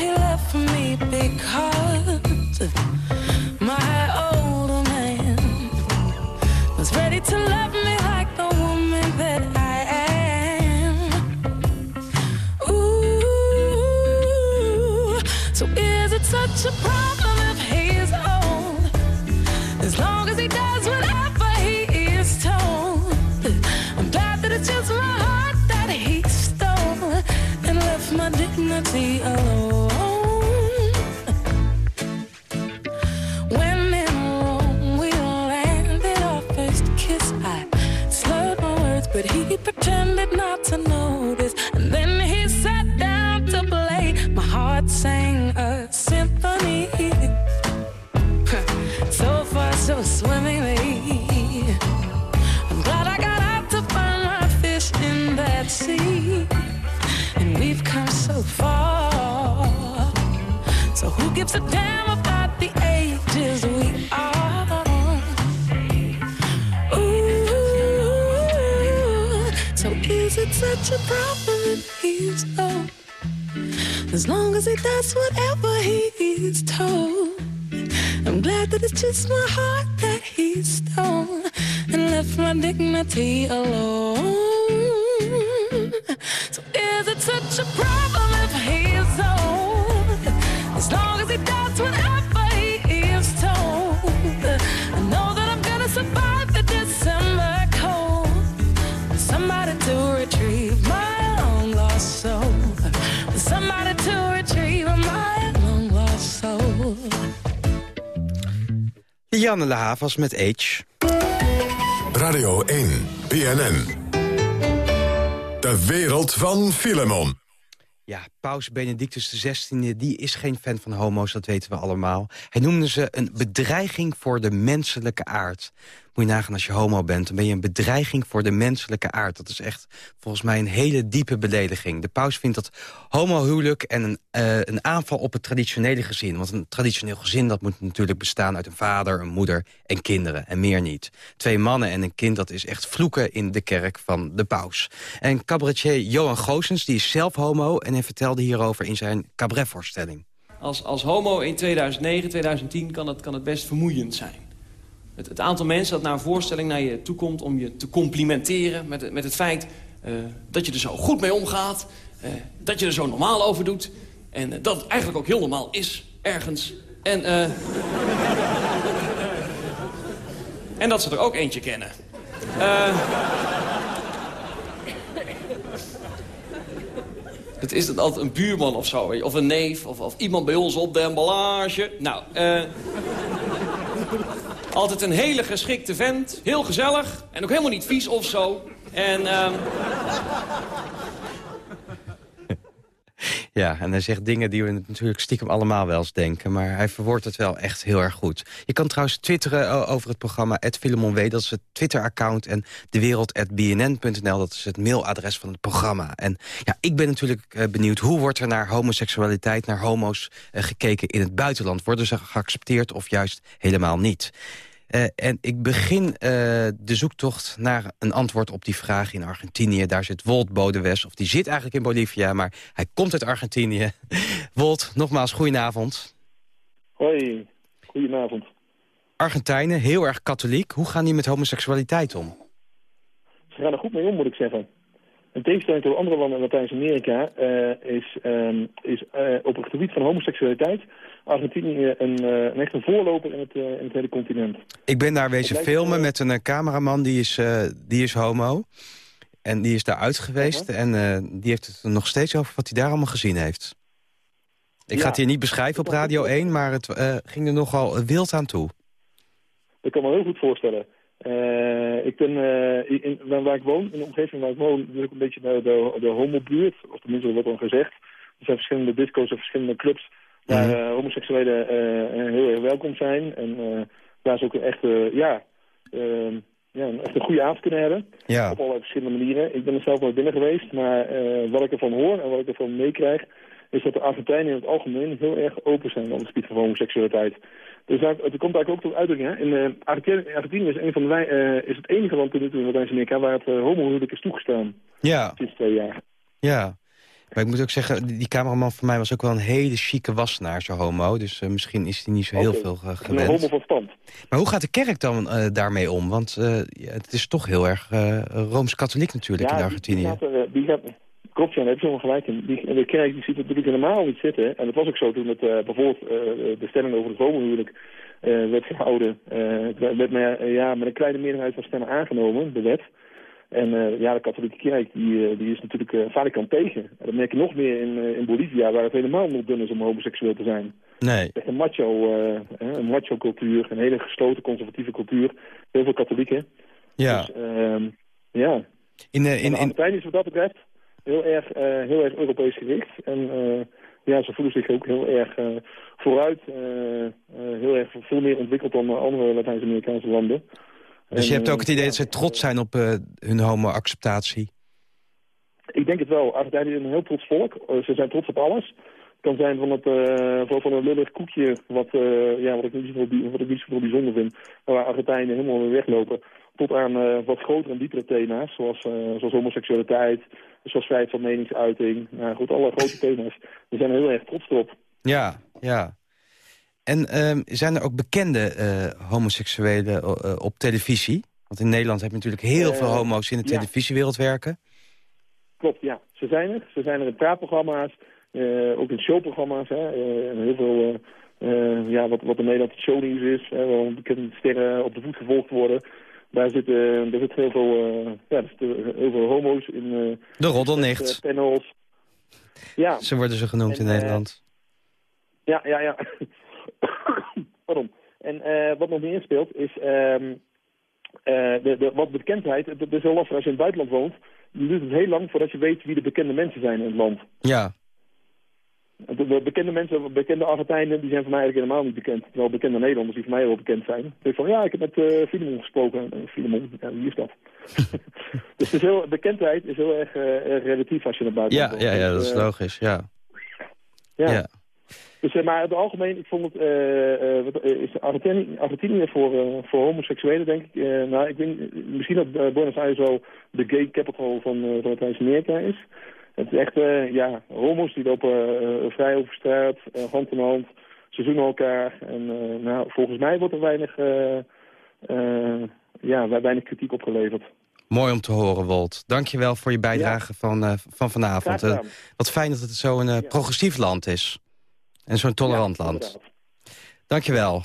[SPEAKER 9] He left me because my older man was ready to love me like the woman that I am. Ooh, so is it such a problem if he's old? As long as he such a problem he's old? As long as he does whatever he is told. I'm glad that it's just my heart that he stole and left my dignity alone.
[SPEAKER 3] Lianne La Havas met age.
[SPEAKER 2] Radio 1, BNN. De wereld van Filemon.
[SPEAKER 3] Ja, paus Benedictus XVI die is geen fan van homo's, dat weten we allemaal. Hij noemde ze een bedreiging voor de menselijke aard. Moet als je homo bent, dan ben je een bedreiging voor de menselijke aard. Dat is echt volgens mij een hele diepe belediging. De paus vindt dat homohuwelijk en een, uh, een aanval op het traditionele gezin. Want een traditioneel gezin dat moet natuurlijk bestaan uit een vader, een moeder en kinderen. En meer niet. Twee mannen en een kind, dat is echt vloeken in de kerk van de paus. En cabaretier Johan Goossens, die is zelf homo en hij vertelde hierover in zijn cabaretvoorstelling.
[SPEAKER 10] Als, als homo in 2009, 2010 kan het, kan het best vermoeiend zijn. Het, het, aantal mensen dat naar een voorstelling naar je toe komt... om je te complimenteren met, met het feit uh, dat je er zo goed mee omgaat... Uh, dat je er zo normaal over doet... en uh, dat het eigenlijk ook heel normaal is, ergens. En, en dat ze er ook eentje kennen. Het is het altijd een buurman of zo, of een neef, of, of iemand bij ons op de emballage. Nou, eh... altijd een hele geschikte vent, heel gezellig en ook helemaal niet vies of zo. En, uh...
[SPEAKER 3] Ja, en hij zegt dingen die we natuurlijk stiekem allemaal wel eens denken. Maar hij verwoordt het wel echt heel erg goed. Je kan trouwens twitteren over het programma @filemonw. Dat is het Twitter-account. En dewereld.bnn.nl, dat is het mailadres van het programma. En ja, ik ben natuurlijk benieuwd, hoe wordt er naar homoseksualiteit, naar homo's gekeken in het buitenland? Worden ze geaccepteerd of juist helemaal niet? Uh, en ik begin uh, de zoektocht naar een antwoord op die vraag in Argentinië. Daar zit Wolt Bodewes, of die zit eigenlijk in Bolivia, maar hij komt uit Argentinië. Wolt, nogmaals, goedenavond.
[SPEAKER 4] Hoi, goedenavond.
[SPEAKER 3] Argentijnen, heel erg katholiek. Hoe gaan die met homoseksualiteit om?
[SPEAKER 4] Ze gaan er goed mee om, moet ik zeggen. In tegenstelling tot andere landen in Latijns-Amerika uh, is, um, is op het gebied van homoseksualiteit Argentinië een, uh, een echte voorloper in het, in het hele continent.
[SPEAKER 3] Ik ben daar wezen filmen met een cameraman, die is, die is homo. En die is daar uit geweest en die heeft het er nog steeds over wat hij daar allemaal gezien heeft. Ik ja, ga het hier niet beschrijven op Radio 1, maar het ging er nogal wild aan toe.
[SPEAKER 4] Ik kan me heel goed voorstellen. Ik ben, in, waar ik woon, in de omgeving waar ik woon, ben ik een beetje de, de, de homobuurt. Of tenminste, wordt dan gezegd. Er zijn verschillende disco's en verschillende clubs waar mm -hmm. homoseksuelen uh, heel erg welkom zijn. En uh, waar ze ook een echte, ja, ehm, ja, een goede avond kunnen hebben.
[SPEAKER 3] Ja.
[SPEAKER 4] Op allerlei verschillende manieren. Ik ben er zelf nooit binnen geweest, maar wat ik ervan hoor en wat ik ervan meekrijg... is dat de Argentijnen in het algemeen heel erg open zijn op het gebied van homoseksualiteit. Dus daar, het komt eigenlijk ook tot uitdrukking. Hè? In Argentinië, Argentinië is, een van de wij, is het enige land in Latijns-Amerika waar het homohuwelijk is toegestaan.
[SPEAKER 3] Ja.
[SPEAKER 4] Sinds twee jaar.
[SPEAKER 3] Ja. Maar ik moet ook zeggen, die cameraman van mij was ook wel een hele chique wassenaar, zo homo. Dus uh, misschien is hij niet zo heel
[SPEAKER 4] okay.
[SPEAKER 3] veel uh, gewend.
[SPEAKER 4] Een homo van stand.
[SPEAKER 3] Maar hoe gaat de kerk dan uh, daarmee om? Want het is toch heel erg Rooms-Katholiek natuurlijk
[SPEAKER 4] ja,
[SPEAKER 3] in Argentinië.
[SPEAKER 4] Die gaat, die gaat, klopt, ja, daar heb je helemaal gelijk in. Die, de kerk die ziet natuurlijk helemaal niet zitten. En dat was ook zo toen het bijvoorbeeld de stelling over het homohuwelijk werd gehouden. het werd met, ja, met een kleine meerderheid van stemmen aangenomen, de wet. En uh, ja, de katholieke kerk die, uh, die is natuurlijk uh, vaak tegen. En dat merk je nog meer in, in Bolivia, waar het helemaal niet dun is om homoseksueel te zijn.
[SPEAKER 3] Nee.
[SPEAKER 4] Echt een macho, een macho cultuur, een hele gesloten conservatieve cultuur. Heel veel katholieken.
[SPEAKER 3] Ja.
[SPEAKER 4] Dus, ehm, ja.
[SPEAKER 3] In, in, in,
[SPEAKER 4] in... is wat dat betreft heel erg, heel erg Europees gericht. En ja, ze voelen zich ook heel erg vooruit, heel erg veel meer ontwikkeld dan andere Latijns-Amerikaanse landen.
[SPEAKER 3] Dus je hebt ook het idee dat ze trots zijn op hun homo-acceptatie?
[SPEAKER 4] Ik denk het wel. Argentinië is een heel trots volk. Ze zijn trots op alles. Het kan zijn van het, uh, van een lullig koekje, wat, ja, wat, ik niet zo, wat ik niet zo bijzonder vind, waar Argentijnen helemaal mee weglopen, tot aan wat grotere en diepere thema's, zoals, zoals homoseksualiteit, zoals vrijheid van meningsuiting. Nou goed, alle grote thema's. We zijn er heel erg trots op.
[SPEAKER 3] Ja, ja. En um, zijn er ook bekende uh, homoseksuelen uh, op televisie? Want in Nederland heb je natuurlijk heel uh, veel homo's in de televisiewereld werken.
[SPEAKER 4] Klopt, ja. Ze zijn er. Ze zijn er in praatprogramma's, ook in showprogramma's. Hè. heel veel, ja, wat, wat in Nederland het shownieuws is, hè, waar bekende sterren op de voet gevolgd worden. Daar zitten, daar zit heel veel, ja, er zitten heel veel homo's in.
[SPEAKER 3] de roddelnichts.
[SPEAKER 4] panels. Ja.
[SPEAKER 3] Zo worden ze genoemd
[SPEAKER 4] en,
[SPEAKER 3] in Nederland.
[SPEAKER 4] Ja, ja, ja. Pardon. En wat nog meer speelt is um, uh, de, de, wat bekendheid. Het is heel lastig als je in het buitenland woont. Dan duurt het heel lang voordat je weet wie de bekende mensen zijn in het land.
[SPEAKER 3] Ja.
[SPEAKER 4] De, de bekende mensen, bekende Argentijnen, die zijn voor mij eigenlijk helemaal niet bekend. Terwijl bekende Nederlanders die voor mij wel bekend zijn. Ik denk van, ja, ik heb met uh, Filemon gesproken. Uh, Filemon, ja, wie is dat? dus is heel, bekendheid is heel erg, erg relatief als je naar buiten
[SPEAKER 3] ja,
[SPEAKER 4] komt.
[SPEAKER 3] Ja, ja, dat is logisch, ja.
[SPEAKER 4] Ja. ja. Dus, maar in het algemeen, ik vond het, is Argentinië, Argentinië voor, voor homoseksuelen, denk ik. nou, ik denk misschien dat Buenos Aires wel de gay capital van, van Latijns-Amerika is. Het is echt, ja, homo's die lopen vrij over straat, hand in hand. Ze zoenen elkaar. En nou, volgens mij wordt er weinig, ja, weinig kritiek opgeleverd.
[SPEAKER 3] Mooi om te horen, Wolt. Dank je wel voor je bijdrage ja. van, van vanavond. wat fijn dat het zo'n ja. progressief land is. En zo'n tolerant ja, land. Dankjewel.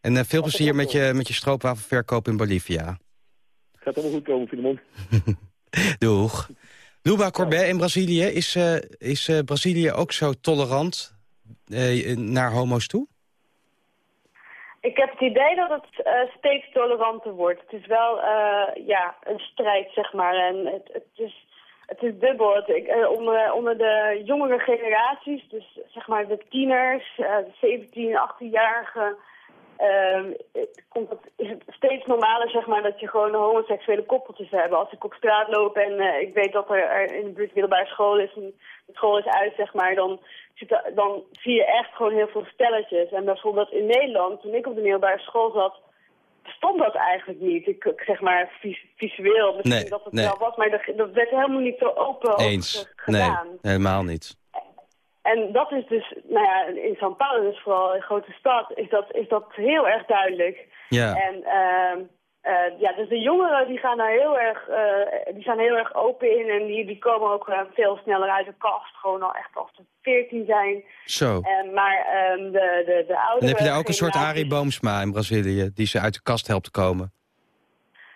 [SPEAKER 3] En uh, veel plezier met je, met je stroopwafelverkoop in Bolivia.
[SPEAKER 4] Gaat allemaal goed komen, Filemon.
[SPEAKER 3] Doeg. Luba Corbet in Brazilië. Is, uh, is uh, Brazilië ook zo tolerant naar homo's toe?
[SPEAKER 5] Ik heb het idee dat het steeds toleranter wordt. Het is wel ja, een strijd, zeg maar. En het, het is het is dubbel. Het, ik, eh, onder, onder de jongere generaties, dus zeg maar de tieners, uh, de 17, 18-jarigen, uh, komt het, is het steeds normaler zeg maar, dat je gewoon homoseksuele koppeltjes hebt. Als ik op straat loop en uh, ik weet dat er, er, in de buurt middelbare school is en de school is uit, zeg maar, dan, zit dan zie je echt gewoon heel veel stelletjes. En bijvoorbeeld in Nederland, toen ik op de middelbare school zat, stond dat eigenlijk niet. Ik, zeg maar visueel, misschien
[SPEAKER 3] nee,
[SPEAKER 5] dat het
[SPEAKER 3] nee.
[SPEAKER 5] wel was, maar dat, dat werd helemaal niet zo open
[SPEAKER 3] Eens.
[SPEAKER 5] gedaan.
[SPEAKER 3] Nee, helemaal niet.
[SPEAKER 5] En dat is dus, nou ja, in São Paulo, dus vooral een grote stad, is dat, is dat heel erg duidelijk.
[SPEAKER 3] Ja.
[SPEAKER 5] En uh, uh, ja, dus de jongeren die gaan daar heel erg, uh, die zijn heel erg open in en die, die komen ook veel sneller uit de kast. Gewoon al echt als ze 14 zijn.
[SPEAKER 3] Zo.
[SPEAKER 5] En, maar um, de, de, de oudere
[SPEAKER 3] Dan heb je daar ook een soort Arie Boomsma in Brazilië, die ze uit de kast helpt komen.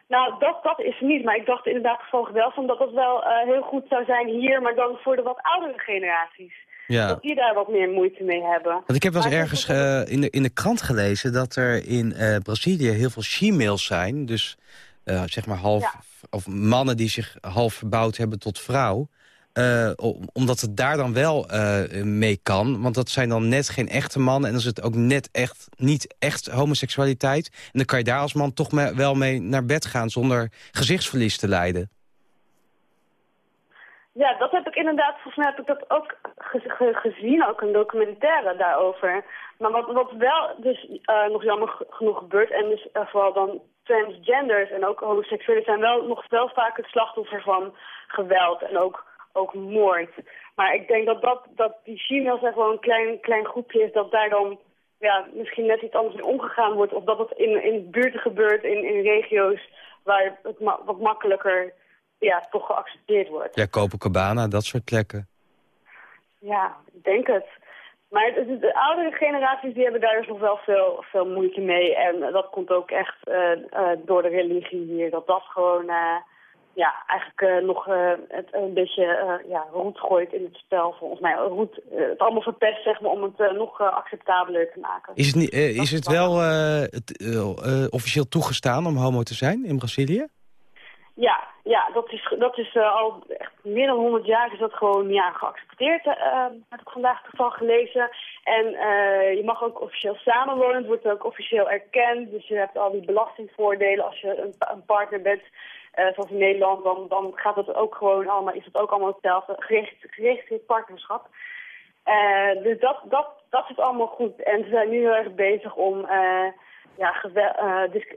[SPEAKER 5] Nou, dat, dat is niet. Maar ik dacht inderdaad gewoon wel van dat het wel heel goed zou zijn hier, maar dan voor de wat oudere generaties.
[SPEAKER 3] Ja.
[SPEAKER 5] Dat die daar wat meer moeite mee hebben.
[SPEAKER 3] Want ik heb wel eens ergens uh, in, de, in de krant gelezen dat er in uh, Brazilië heel veel she-males zijn. Dus uh, zeg maar half, ja. of mannen die zich half verbouwd hebben tot vrouw. omdat het daar dan wel mee kan. Want dat zijn dan net geen echte mannen. En dan is het ook net echt niet echt homoseksualiteit. En dan kan je daar als man toch me, wel mee naar bed gaan zonder gezichtsverlies te lijden.
[SPEAKER 5] Ja, dat heb ik inderdaad, volgens mij heb ik dat ook ge ge gezien, ook een documentaire daarover. Maar wat, wat wel dus uh, nog jammer genoeg gebeurt, en dus uh, vooral dan transgenders en ook homoseksuelen zijn wel nog wel vaak het slachtoffer van geweld en ook, ook moord. Maar ik denk dat, dat, dat die Chineels gewoon een klein, klein groepje is, dat daar dan ja, misschien net iets anders in omgegaan wordt. Of dat het in, in buurten gebeurt, in, in regio's waar het ma wat makkelijker ja, toch geaccepteerd wordt.
[SPEAKER 3] Ja, Copacabana, dat soort plekken.
[SPEAKER 5] Ja, ik denk het. Maar het, de oudere generaties die hebben daar dus nog wel veel, veel moeite mee. En dat komt ook echt uh, uh, door de religie hier. Dat dat gewoon uh, ja, eigenlijk nog het een beetje ja, roet gooit in het spel. Volgens mij roet, het allemaal verpest zeg maar, om het nog acceptabeler te maken.
[SPEAKER 3] Is het, niet, is het wel officieel toegestaan om homo te zijn in Brazilië?
[SPEAKER 5] Ja, ja, dat is, dat is uh, al echt meer dan 100 jaar is dat gewoon ja, geaccepteerd, uh, heb ik vandaag toevallig gelezen. En uh, je mag ook officieel samenwonen, het wordt ook officieel erkend. Dus je hebt al die belastingvoordelen als je een, een partner bent, zoals in Nederland. Dan, dan gaat het ook gewoon allemaal, is het ook allemaal hetzelfde, geregistreerd partnerschap. dus dat, dat, dat is allemaal goed. En ze zijn nu heel erg bezig om ja, geweld,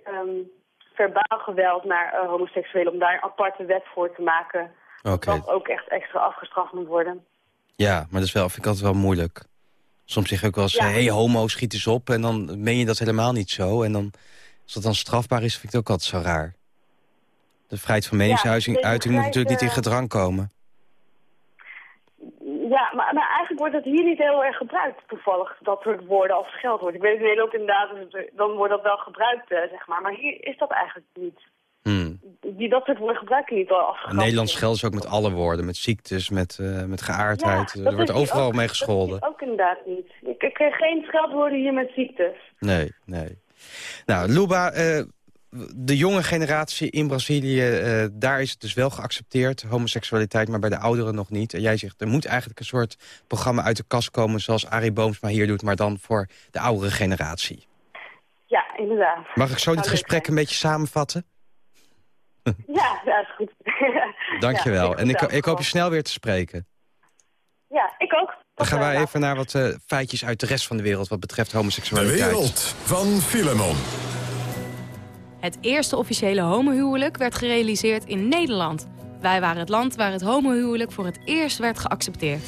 [SPEAKER 5] um, verbaal geweld naar uh, homoseksuelen... om daar een aparte wet voor te maken.
[SPEAKER 3] Okay.
[SPEAKER 5] Dat ook echt extra afgestraft moet worden.
[SPEAKER 3] Ja, maar dat is wel, vind ik altijd wel moeilijk. Soms zeg ik ook wel eens, hé,
[SPEAKER 5] Ja.
[SPEAKER 3] hey, homo, schiet eens op. En dan meen je dat helemaal niet zo. En dan, als dat dan strafbaar is, vind ik het ook altijd zo raar. De vrijheid van meningsuiting uiting moet natuurlijk niet in
[SPEAKER 5] eh,
[SPEAKER 3] gedrang komen.
[SPEAKER 5] Ja, maar, maar eigenlijk wordt het hier niet heel erg gebruikt, toevallig, dat soort woorden als scheldwoord. Ik weet het in Nederland inderdaad, dus dan wordt dat wel gebruikt, eh, zeg maar. Maar hier is dat eigenlijk niet.
[SPEAKER 3] Hmm.
[SPEAKER 5] Die, dat soort woorden gebruiken niet al afgegaan.
[SPEAKER 3] Nederlands schelden ze ook met alle woorden. Met ziektes, met, eh, met geaardheid.
[SPEAKER 5] dat
[SPEAKER 3] er wordt
[SPEAKER 5] is
[SPEAKER 3] overal
[SPEAKER 5] ook-
[SPEAKER 3] mee
[SPEAKER 5] Dat
[SPEAKER 3] gescholden.
[SPEAKER 5] is ook inderdaad niet. Ik, ik kreeg geen scheldwoorden hier met ziektes.
[SPEAKER 3] Nee, nee. Nou, Luba, eh, de jonge generatie in Brazilië... eh, daar is het dus wel geaccepteerd, homoseksualiteit... maar bij de ouderen nog niet. En jij zegt, er moet eigenlijk een soort programma uit de kast komen... zoals Arie Boomsma hier doet, maar dan voor de oudere generatie.
[SPEAKER 5] Ja, inderdaad.
[SPEAKER 3] Mag ik zo
[SPEAKER 5] Zou
[SPEAKER 3] dit gesprek een beetje samenvatten?
[SPEAKER 5] Ja, dat is goed.
[SPEAKER 3] Dankjewel.
[SPEAKER 5] Ja,
[SPEAKER 3] en ik, ik hoop je snel weer te spreken.
[SPEAKER 5] Ja, ik ook.
[SPEAKER 3] Dan gaan wij even naar wat eh, feitjes uit de rest van de wereld... wat betreft
[SPEAKER 2] De
[SPEAKER 3] homoseksualiteit.
[SPEAKER 2] wereld van Filemon.
[SPEAKER 9] Het eerste officiële homohuwelijk werd gerealiseerd in Nederland. Wij waren het land waar het homohuwelijk voor het eerst werd geaccepteerd.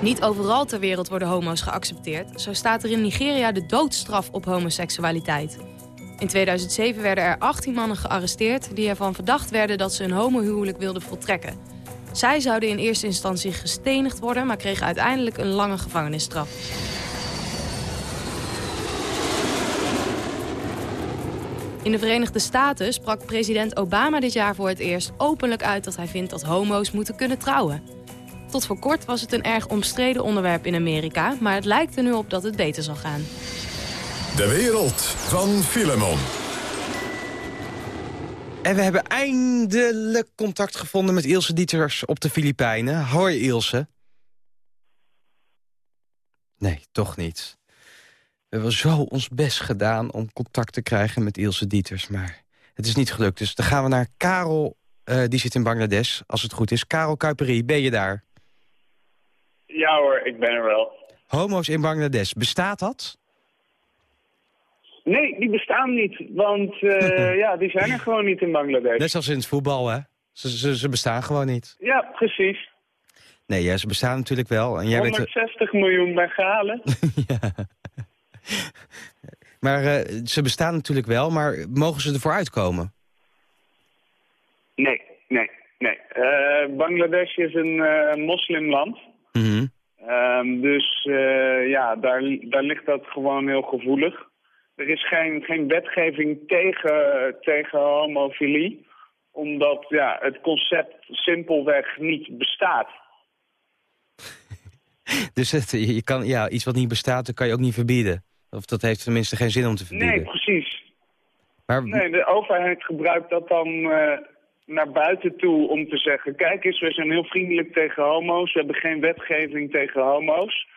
[SPEAKER 9] Niet overal ter wereld worden homo's geaccepteerd. Zo staat er in Nigeria de doodstraf op homoseksualiteit. In 2007 werden er 18 mannen gearresteerd... die ervan verdacht werden dat ze een homohuwelijk wilden voltrekken. Zij zouden in eerste instantie gestenigd worden... maar kregen uiteindelijk een lange gevangenisstraf. In de Verenigde Staten sprak president Obama dit jaar voor het eerst openlijk uit dat hij vindt dat homo's moeten kunnen trouwen. Tot voor kort was het een erg omstreden onderwerp in Amerika, maar het lijkt er nu op dat het beter zal gaan.
[SPEAKER 2] De wereld van Filemon.
[SPEAKER 3] En we hebben eindelijk contact gevonden met Ilse Dieters op de Filipijnen. Hoi Ilse. Nee, toch niet. We hebben zo ons best gedaan om contact te krijgen met Ilse Dieters, maar het is niet gelukt. Dus dan gaan we naar Karel, uh, die zit in Bangladesh, als het goed is. Karel Kuiperi, ben je daar?
[SPEAKER 6] Ja hoor, ik ben er wel.
[SPEAKER 3] Homo's in Bangladesh, bestaat dat?
[SPEAKER 6] Nee, die bestaan niet. Want uh, ja, die zijn er gewoon niet in Bangladesh.
[SPEAKER 3] Net zoals in het voetbal, hè? Ze, ze, ze bestaan gewoon niet.
[SPEAKER 6] Ja, precies.
[SPEAKER 3] Nee, ja, ze bestaan natuurlijk wel. En jij
[SPEAKER 6] 160 weet... miljoen Bengalen. ja.
[SPEAKER 3] Maar uh, ze bestaan natuurlijk wel, maar mogen ze ervoor uitkomen?
[SPEAKER 6] Nee, nee, nee. Uh, Bangladesh is een uh, moslimland.
[SPEAKER 3] Mm
[SPEAKER 6] um, dus ja, daar, daar ligt dat gewoon heel gevoelig. Er is geen, geen wetgeving tegen, tegen homofilie, omdat ja, het concept simpelweg niet bestaat.
[SPEAKER 3] dus het, je kan, ja, iets wat niet bestaat, dat kan je ook niet verbieden? Of dat heeft tenminste geen zin om te verbieden?
[SPEAKER 6] Nee, precies. Maar... Nee, de overheid gebruikt dat dan uh, naar buiten toe om te zeggen... kijk eens, we zijn heel vriendelijk tegen homo's, we hebben geen wetgeving tegen homo's...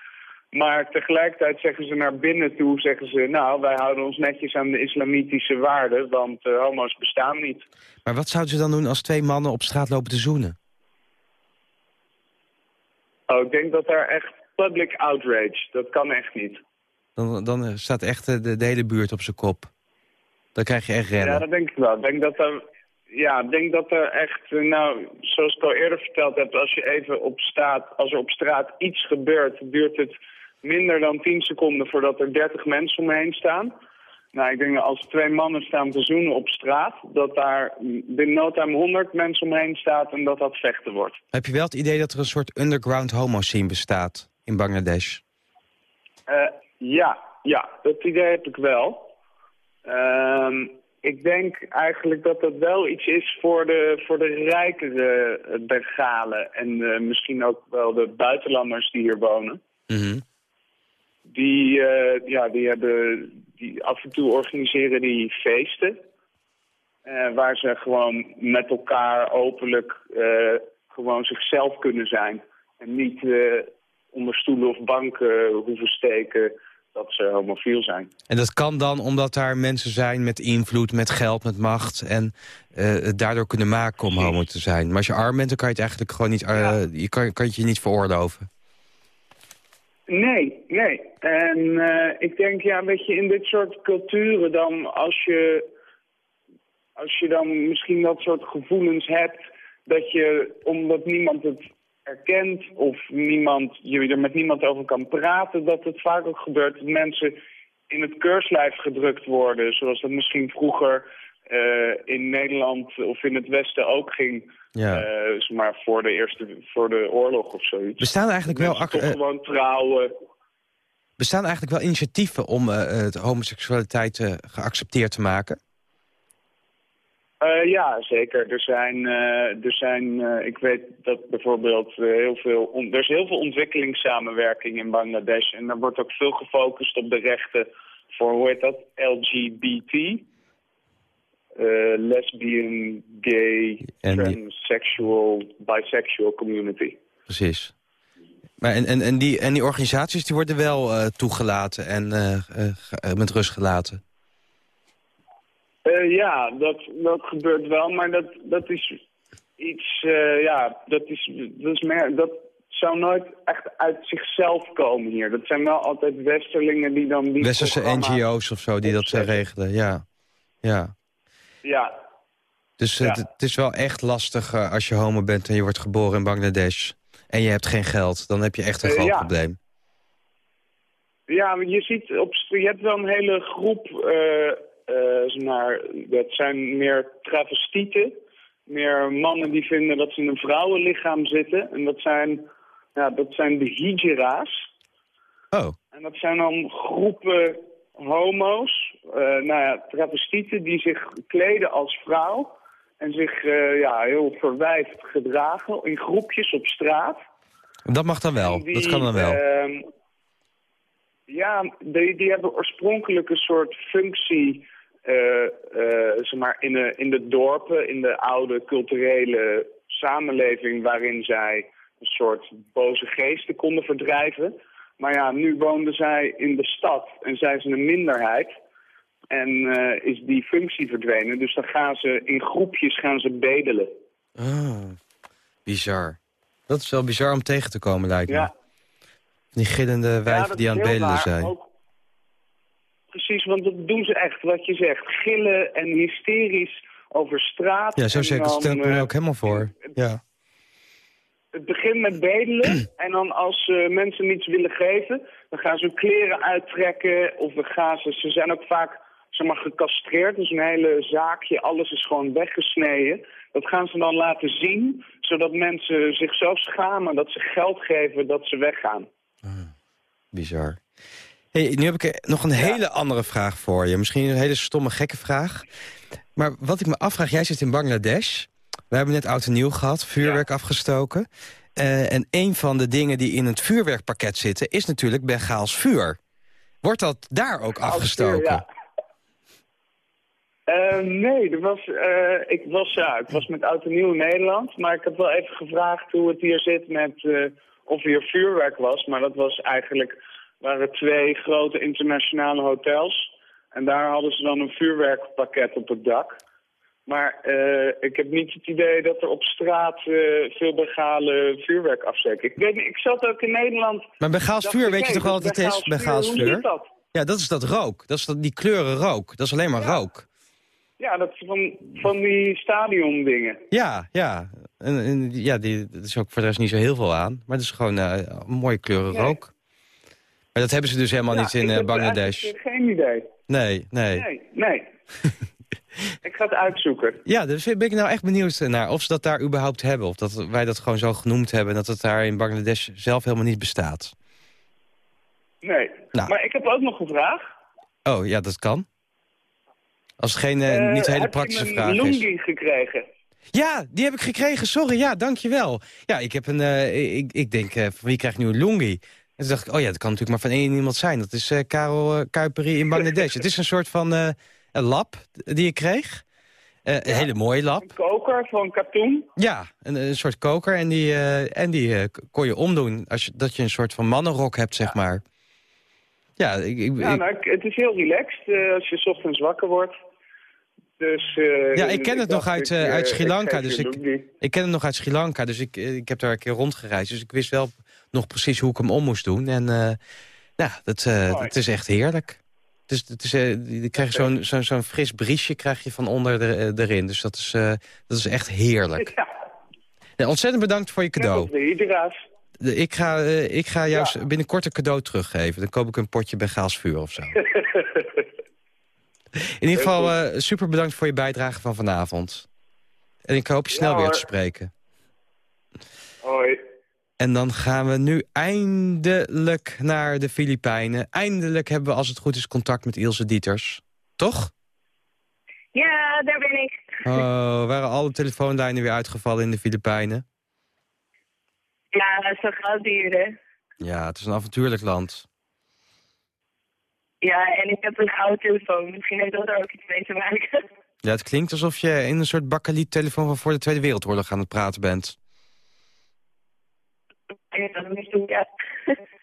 [SPEAKER 6] Maar tegelijkertijd zeggen ze naar binnen toe, zeggen ze... nou, wij houden ons netjes aan de islamitische waarden, want uh, homo's bestaan niet.
[SPEAKER 3] Maar wat zouden ze dan doen als twee mannen op straat lopen te zoenen?
[SPEAKER 6] Oh, ik denk dat daar echt public outrage, dat kan echt niet.
[SPEAKER 3] Dan, dan staat echt de, de hele buurt op zijn kop. Dan krijg je echt rennen.
[SPEAKER 6] Ja, dat denk ik wel. Ik denk dat er, ja, ik denk dat er echt, nou, zoals ik al eerder verteld heb, als je even op staat, als er op straat iets gebeurt, duurt het minder dan 10 seconden voordat er 30 mensen omheen staan. Nou, ik denk dat als twee mannen staan te zoenen op straat... dat daar binnen no time 100 mensen omheen staat en dat dat vechten wordt.
[SPEAKER 3] Heb je wel het idee dat er een soort underground homo-scene bestaat in Bangladesh?
[SPEAKER 6] Uh, ja, ja, dat idee heb ik wel. Uh, ik denk eigenlijk dat dat wel iets is voor de, voor de rijkere Bengalen... en uh, misschien ook wel de buitenlanders die hier wonen.
[SPEAKER 3] Mm
[SPEAKER 6] die, uh, ja, die, hebben, die af en toe organiseren die feesten. Uh, waar ze gewoon met elkaar openlijk gewoon zichzelf kunnen zijn. En niet onder stoelen of banken hoeven steken dat ze homofiel zijn.
[SPEAKER 3] En dat kan dan omdat daar mensen zijn met invloed, met geld, met macht... en het daardoor kunnen maken om homo te zijn. Maar als je arm bent, dan kan je het eigenlijk gewoon niet... Ja. je kan, kan je je niet veroorloven.
[SPEAKER 6] Nee, nee. En uh, ik denk, ja, weet je, in dit soort culturen dan, als je, als je dan misschien dat soort gevoelens hebt, dat je, omdat niemand het erkent of niemand, je er met niemand over kan praten, dat het vaak ook gebeurt dat mensen in het keurslijf gedrukt worden, zoals dat misschien vroeger uh, in Nederland of in het Westen ook ging. Ja. Uh, maar voor de eerste, voor de oorlog of zoiets.
[SPEAKER 3] Bestaan eigenlijk wel...
[SPEAKER 6] Toch uh, gewoon trouwen.
[SPEAKER 3] Bestaan eigenlijk wel initiatieven om het homoseksualiteit geaccepteerd te maken?
[SPEAKER 6] Ja, zeker. Er zijn, er zijn ik weet dat bijvoorbeeld heel veel, er is heel veel ontwikkelingssamenwerking in Bangladesh. En daar wordt ook veel gefocust op de rechten voor, hoe heet dat, LGBT. Lesbian, gay, en transsexual, bisexual community.
[SPEAKER 3] Precies. Maar en, en, en, die, en die organisaties die worden wel toegelaten en met rust gelaten?
[SPEAKER 6] Ja, dat, dat gebeurt wel, maar dat, dat is iets, ja, dat is, dat is meer, dat zou nooit echt uit zichzelf komen hier. Dat zijn wel altijd westerlingen die dan... Die
[SPEAKER 3] Westerse NGO's of zo die dat regelen, ja. Ja.
[SPEAKER 6] Ja.
[SPEAKER 3] Dus Het, het, is wel echt lastig uh, als je homo bent en je wordt geboren in Bangladesh... en je hebt geen geld, dan heb je echt een groot ja. probleem.
[SPEAKER 6] Ja, je ziet, op, je hebt wel een hele groep, maar, dat zijn meer travestieten. Meer mannen die vinden dat ze in een vrouwenlichaam zitten. En dat zijn, ja, dat zijn de hijra's.
[SPEAKER 3] Oh.
[SPEAKER 6] En dat zijn dan groepen homo's, uh, nou ja, travestieten die zich kleden als vrouw en zich uh, ja, heel verwijfd gedragen in groepjes op straat.
[SPEAKER 3] Dat mag dan wel, dat kan dan wel.
[SPEAKER 6] Uh, ja, die, die hebben oorspronkelijk een soort functie zeg maar in, de, in de dorpen, in de oude culturele samenleving waarin zij een soort boze geesten konden verdrijven. Maar ja, nu woonden zij in de stad en zijn ze een minderheid. En is die functie verdwenen. Dus dan gaan ze in groepjes gaan ze bedelen.
[SPEAKER 3] Ah, bizar. Dat is wel bizar om tegen te komen, lijkt me. Ja. Die gillende wijven die aan het bedelen zijn.
[SPEAKER 6] Precies, want dat doen ze echt, wat je zegt. Gillen en hysterisch over straat.
[SPEAKER 3] Ja, zo zeker. stel ik me er ook helemaal voor. Ja.
[SPEAKER 6] Het begint met bedelen en dan als uh, mensen niets willen geven... dan gaan ze hun kleren uittrekken of dan gaan ze... Ze zijn ook vaak zeg maar, gecastreerd, dus een hele zaakje, alles is gewoon weggesneden. Dat gaan ze dan laten zien, zodat mensen zichzelf schamen dat ze geld geven, dat ze weggaan.
[SPEAKER 3] Ah, bizar. Hey, nu heb ik nog een hele andere vraag voor je. Misschien een hele stomme, gekke vraag. Maar wat ik me afvraag, jij zit in Bangladesh. We hebben net oud en nieuw gehad, vuurwerk afgestoken. Uh, en een van de dingen die in het vuurwerkpakket zitten... is natuurlijk Bengaals vuur. Wordt dat daar ook afgestoken? ja.
[SPEAKER 6] Uh, nee, er was, uh, ik, was, ja, ik was met Oud en Nieuw in Nederland. Maar ik heb wel even gevraagd hoe het hier zit met uh, of hier vuurwerk was. Maar dat was eigenlijk, waren twee grote internationale hotels. En daar hadden ze dan een vuurwerkpakket op het dak. Maar ik heb niet het idee dat er op straat veel begale vuurwerk afsteken. Ik weet niet, ik zat ook in Nederland...
[SPEAKER 3] Maar Begaals vuur, weet je toch wel wat het is? Begaals vuur? Dat? Ja, dat is dat rook. Dat is dat, die kleuren rook. Dat is alleen maar rook.
[SPEAKER 6] Ja, dat is van, van die stadion dingen.
[SPEAKER 3] Ja, ja. En, en, ja, die, dat is ook voor de rest niet zo heel veel aan. Maar het is gewoon uh, een mooie kleuren rook. Maar dat hebben ze dus helemaal niet in uh, Bangladesh.
[SPEAKER 6] Ik heb geen idee.
[SPEAKER 3] Nee, nee.
[SPEAKER 6] Nee, nee. ik ga het uitzoeken.
[SPEAKER 3] Ja, dus ben ik nou echt benieuwd naar of ze dat daar überhaupt hebben. Of dat wij dat gewoon zo genoemd hebben. Dat het daar in Bangladesh zelf helemaal niet bestaat.
[SPEAKER 6] Nee. Nou. Maar ik heb ook nog een vraag.
[SPEAKER 3] Oh, ja, dat kan. Als het geen uh, niet hele praktische vraag is.
[SPEAKER 6] Heb je een gekregen?
[SPEAKER 3] Ja, die heb ik gekregen. Sorry, ja, dankjewel. Ja, ik heb een... Uh, ik, ik denk, uh, van wie krijgt nu een lungi? En toen dacht ik, oh ja, dat kan natuurlijk maar van één iemand zijn. Dat is uh, Karel Kuiperi in Bangladesh. het is een soort van een lab die ik kreeg. Een hele mooie lab. Een
[SPEAKER 6] koker van katoen?
[SPEAKER 3] Ja, een, een soort koker. En die, en die kon je omdoen als je, dat je een soort van mannenrok hebt, zeg maar. Ja, ik, ik,
[SPEAKER 6] ja nou, het is heel relaxed als je ochtends wakker wordt. Dus, uh,
[SPEAKER 3] ja, ik ken het nog uit, uh, uit Sri Lanka. dus ik, ik ken het nog uit Sri Lanka, dus ik, ik heb daar een keer rondgereisd. Dus ik wist wel nog precies hoe ik hem om moest doen. En ja, dat, dat is echt heerlijk. Dus is, je krijgt zo'n zo'n zo'n fris briesje krijg je van onder de, erin. Dus dat is, dat is echt heerlijk. Ja. ontzettend bedankt voor je cadeau. Ik ga, ik ga jou binnenkort een cadeau teruggeven. Dan koop ik een potje Bengaals vuur of zo. In ieder geval uh, super bedankt voor je bijdrage van vanavond. En ik hoop je snel weer te spreken.
[SPEAKER 6] Hoi.
[SPEAKER 3] En dan gaan we nu eindelijk naar de Filipijnen. Eindelijk hebben we, als het goed is, contact met Ilse Dieters. Toch?
[SPEAKER 11] Ja, daar ben ik.
[SPEAKER 3] Oh, waren alle telefoonlijnen weer uitgevallen in de Filipijnen?
[SPEAKER 11] Ja, zo gaat duren.
[SPEAKER 3] Ja, het is een avontuurlijk land.
[SPEAKER 11] Ja, en ik heb een oude telefoon. Misschien heeft dat er ook iets mee te maken.
[SPEAKER 3] Ja, het klinkt alsof je in een soort bakkeliet-telefoon van voor de Tweede Wereldoorlog aan het praten bent.
[SPEAKER 11] Ja, dat is ja.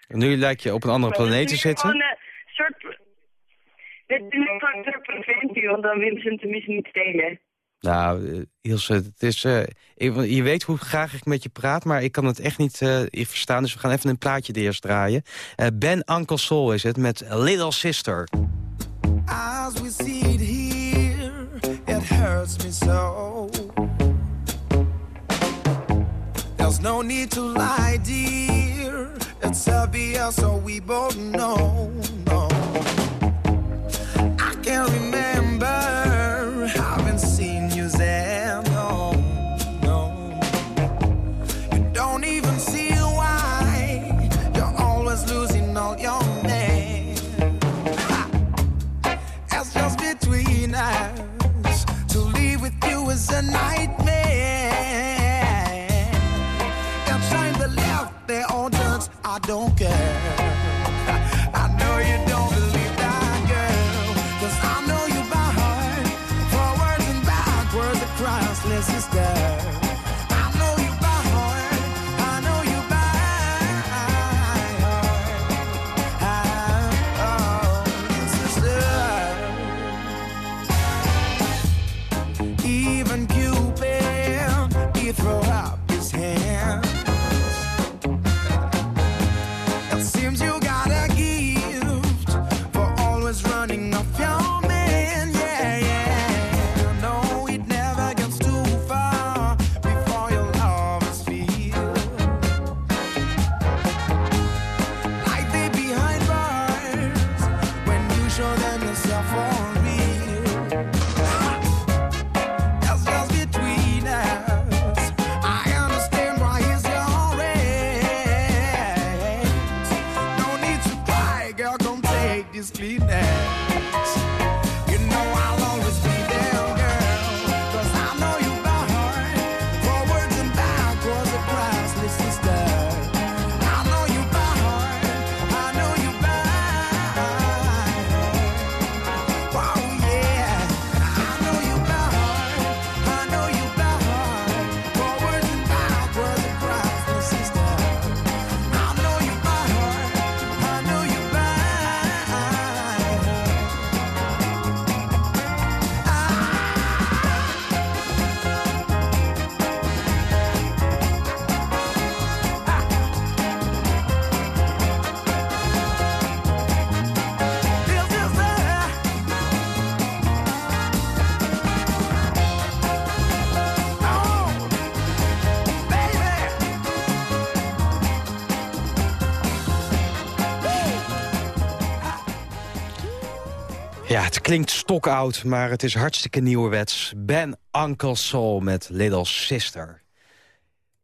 [SPEAKER 3] En nu lijkt je op een andere planeet te zitten? Gewoon een
[SPEAKER 11] soort... Dit is een soort preventie, want dan willen ze hem tenminste niet stelen.
[SPEAKER 3] Nou, uh, Ilse, het is, uh, je weet hoe graag ik met je praat, maar ik kan het echt niet uh, verstaan. Dus we gaan even een plaatje eerst draaien. ben Uncle Soul is het met Little Sister. As we see it here, it hurts me so. There's no need to lie, dear. It's obvious, so we both know. No. I can't remember klinkt stokoud, maar het is hartstikke nieuwerwets. Ben Uncle Soul met Little Sister.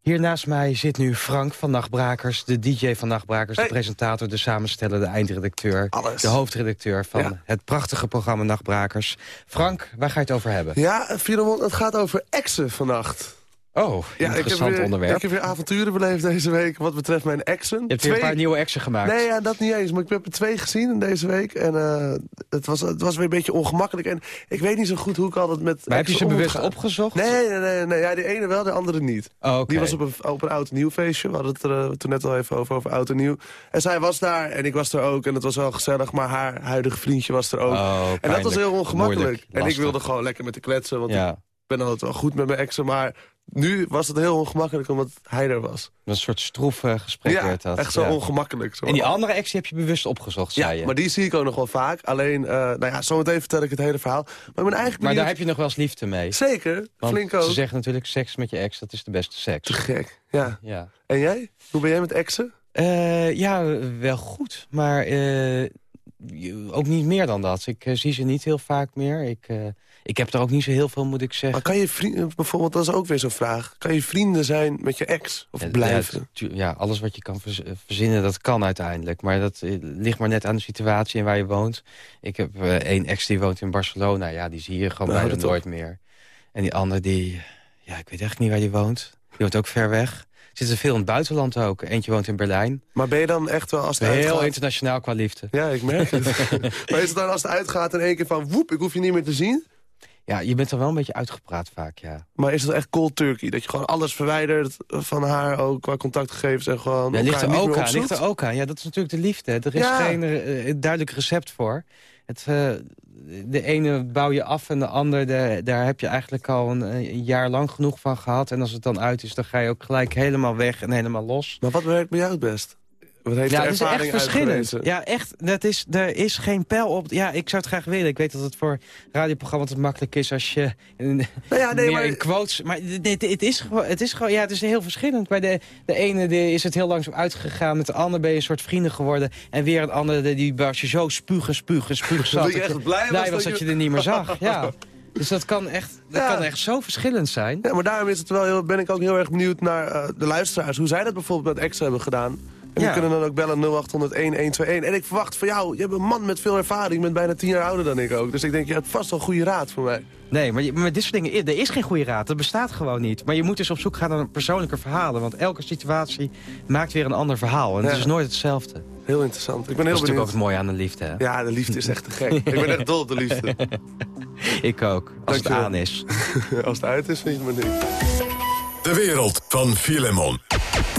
[SPEAKER 3] Hier naast mij zit nu Frank van Nachtbrakers, de DJ van Nachtbrakers... de presentator, de samensteller, de eindredacteur... de hoofdredacteur van
[SPEAKER 12] Ja.
[SPEAKER 3] het prachtige programma Nachtbrakers. Frank, waar ga je het over hebben?
[SPEAKER 12] Ja, Filemon, het gaat over exen vannacht.
[SPEAKER 3] Oh,
[SPEAKER 12] Ja, ik heb,
[SPEAKER 3] interessant
[SPEAKER 12] weer,
[SPEAKER 3] onderwerp.
[SPEAKER 12] ik heb weer avonturen beleefd deze week wat betreft mijn exen.
[SPEAKER 3] Je hebt weer een paar nieuwe exen gemaakt.
[SPEAKER 12] Nee, ja, dat niet eens. Maar ik heb er twee gezien in deze week. En eh, het, was, het was weer een beetje ongemakkelijk. En ik weet niet zo goed hoe ik altijd met
[SPEAKER 3] Maar heb je ze bewust opgezocht?
[SPEAKER 12] Nee, nee, nee. nee. Ja, die ene wel, de andere niet.
[SPEAKER 3] Oh.
[SPEAKER 12] Die was op een, op een oud nieuw feestje. We hadden het er eh, toen net al even over, over oud en nieuw. En zij was daar en ik was er ook. En het was wel gezellig. Maar haar huidige vriendje was er ook.
[SPEAKER 3] Oh,
[SPEAKER 12] en dat was heel ongemakkelijk.
[SPEAKER 3] Moeilijk,
[SPEAKER 12] en ik wilde gewoon lekker met de kletsen. Want
[SPEAKER 3] Ja.
[SPEAKER 12] ik ben altijd wel goed met mijn exen. Maar nu was het heel ongemakkelijk omdat hij er was.
[SPEAKER 3] Een soort stroef eh, gesprek
[SPEAKER 12] ja,
[SPEAKER 3] werd dat.
[SPEAKER 12] echt zo
[SPEAKER 3] ja.
[SPEAKER 12] ongemakkelijk. Zo.
[SPEAKER 3] En die andere ex die heb je bewust opgezocht,
[SPEAKER 12] Ja,
[SPEAKER 3] zei je?
[SPEAKER 12] maar die zie ik ook nog wel vaak. Alleen, eh nou ja, zometeen vertel ik het hele verhaal. Maar ben eigenlijk
[SPEAKER 3] Maar daar heb je nog wel eens liefde mee.
[SPEAKER 12] Zeker,
[SPEAKER 3] Want
[SPEAKER 12] flink ook.
[SPEAKER 3] ze zeggen natuurlijk seks met je ex, dat is de beste seks.
[SPEAKER 12] Te gek, ja.
[SPEAKER 3] Ja,
[SPEAKER 12] En jij? Hoe ben jij met exen?
[SPEAKER 3] Eh, ja wel goed, maar ook niet meer dan dat. Ik zie ze niet heel vaak meer. Ik, ik heb er ook niet zo heel veel, moet ik zeggen.
[SPEAKER 12] Maar kan je vrienden, bijvoorbeeld, dat is ook weer zo'n vraag. Kan je vrienden zijn met je ex? Of
[SPEAKER 3] Ja,
[SPEAKER 12] blijven?
[SPEAKER 3] Ja, alles wat je kan verz- verzinnen, dat kan uiteindelijk. Maar dat eh, ligt maar net aan de situatie en waar je woont. Ik heb eh, één ex die woont in Barcelona. Ja, die zie je gewoon
[SPEAKER 12] Nou,
[SPEAKER 3] bijna nooit meer. En die andere, die... Ja, ik weet echt niet waar die woont. Die woont ook ver weg. Zitten veel in het buitenland ook. Eentje woont in Berlijn.
[SPEAKER 12] Maar ben je dan echt wel als het
[SPEAKER 3] Heel
[SPEAKER 12] uitgaat...
[SPEAKER 3] internationaal qua liefde.
[SPEAKER 12] Ja, ik merk het. maar is het dan als het uitgaat in één keer van... woep, ik hoef je niet meer te zien?
[SPEAKER 3] Ja, je bent er wel een beetje uitgepraat vaak, ja.
[SPEAKER 12] Maar is het echt cold turkey? Dat je gewoon alles verwijdert van haar ook qua contactgegevens en gewoon
[SPEAKER 3] Ja, ligt er ook aan, ligt er ook aan. Ja, dat is natuurlijk de liefde. Er is
[SPEAKER 12] Ja.
[SPEAKER 3] geen eh, duidelijk recept voor. Het, eh, de ene bouw je af en de ander, de, daar heb je eigenlijk al een, een jaar lang genoeg van gehad. En als het dan uit is, dan ga je ook gelijk helemaal weg en helemaal los.
[SPEAKER 12] Maar wat werkt bij jou het best? Wat heeft
[SPEAKER 3] ja,
[SPEAKER 12] de
[SPEAKER 3] dat is echt verschillend. Ja, echt. Dat is, er is geen pijl op. Ja, ik zou het graag willen. Ik weet dat het voor radioprogramma's het makkelijk is als je in,
[SPEAKER 12] Nou ja, nee,
[SPEAKER 3] meer
[SPEAKER 12] maar-
[SPEAKER 3] in quotes... Maar het, het- het is gewoon, het is gewoon, ja, het is heel verschillend. Bij de, de ene die is het heel langzaam uitgegaan. Met de ander ben je een soort vrienden geworden. En weer een andere die was je zo spugen, spugen, spugen zat.
[SPEAKER 12] Dat je echt blij was
[SPEAKER 3] was
[SPEAKER 12] dat
[SPEAKER 3] dat
[SPEAKER 12] je-
[SPEAKER 3] je er niet meer zag. Ja. Dus dat kan echt, dat
[SPEAKER 12] Ja.
[SPEAKER 3] kan echt zo verschillend zijn.
[SPEAKER 12] Ja, maar daarom is het wel heel, ben ik ook heel erg benieuwd naar eh, de luisteraars. Hoe zij dat bijvoorbeeld met extra hebben gedaan. En die kunnen dan ook bellen 0800 1121. En ik verwacht van jou, je bent een man met veel ervaring. Je bent bijna tien jaar ouder dan ik ook. Dus ik denk, je hebt vast wel een goede raad voor mij.
[SPEAKER 3] Nee, maar, je- maar dit soort dingen, er is geen goede raad. Dat bestaat gewoon niet. Maar je moet dus op zoek gaan naar persoonlijke verhalen. Want elke situatie maakt weer een ander verhaal. En het
[SPEAKER 12] Ja.
[SPEAKER 3] is nooit hetzelfde.
[SPEAKER 12] Heel interessant. Ik ben
[SPEAKER 3] Dat
[SPEAKER 12] heel
[SPEAKER 3] is natuurlijk ook
[SPEAKER 12] benieuwd.
[SPEAKER 3] het mooie aan de liefde, hè?
[SPEAKER 12] Ja, de liefde is echt te gek. ik ben echt dol op de liefde.
[SPEAKER 3] Ik ook, als het aan is.
[SPEAKER 12] Als het uit is, vind je me niks.
[SPEAKER 2] De wereld van Filemon.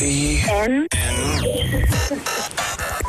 [SPEAKER 13] E N. N.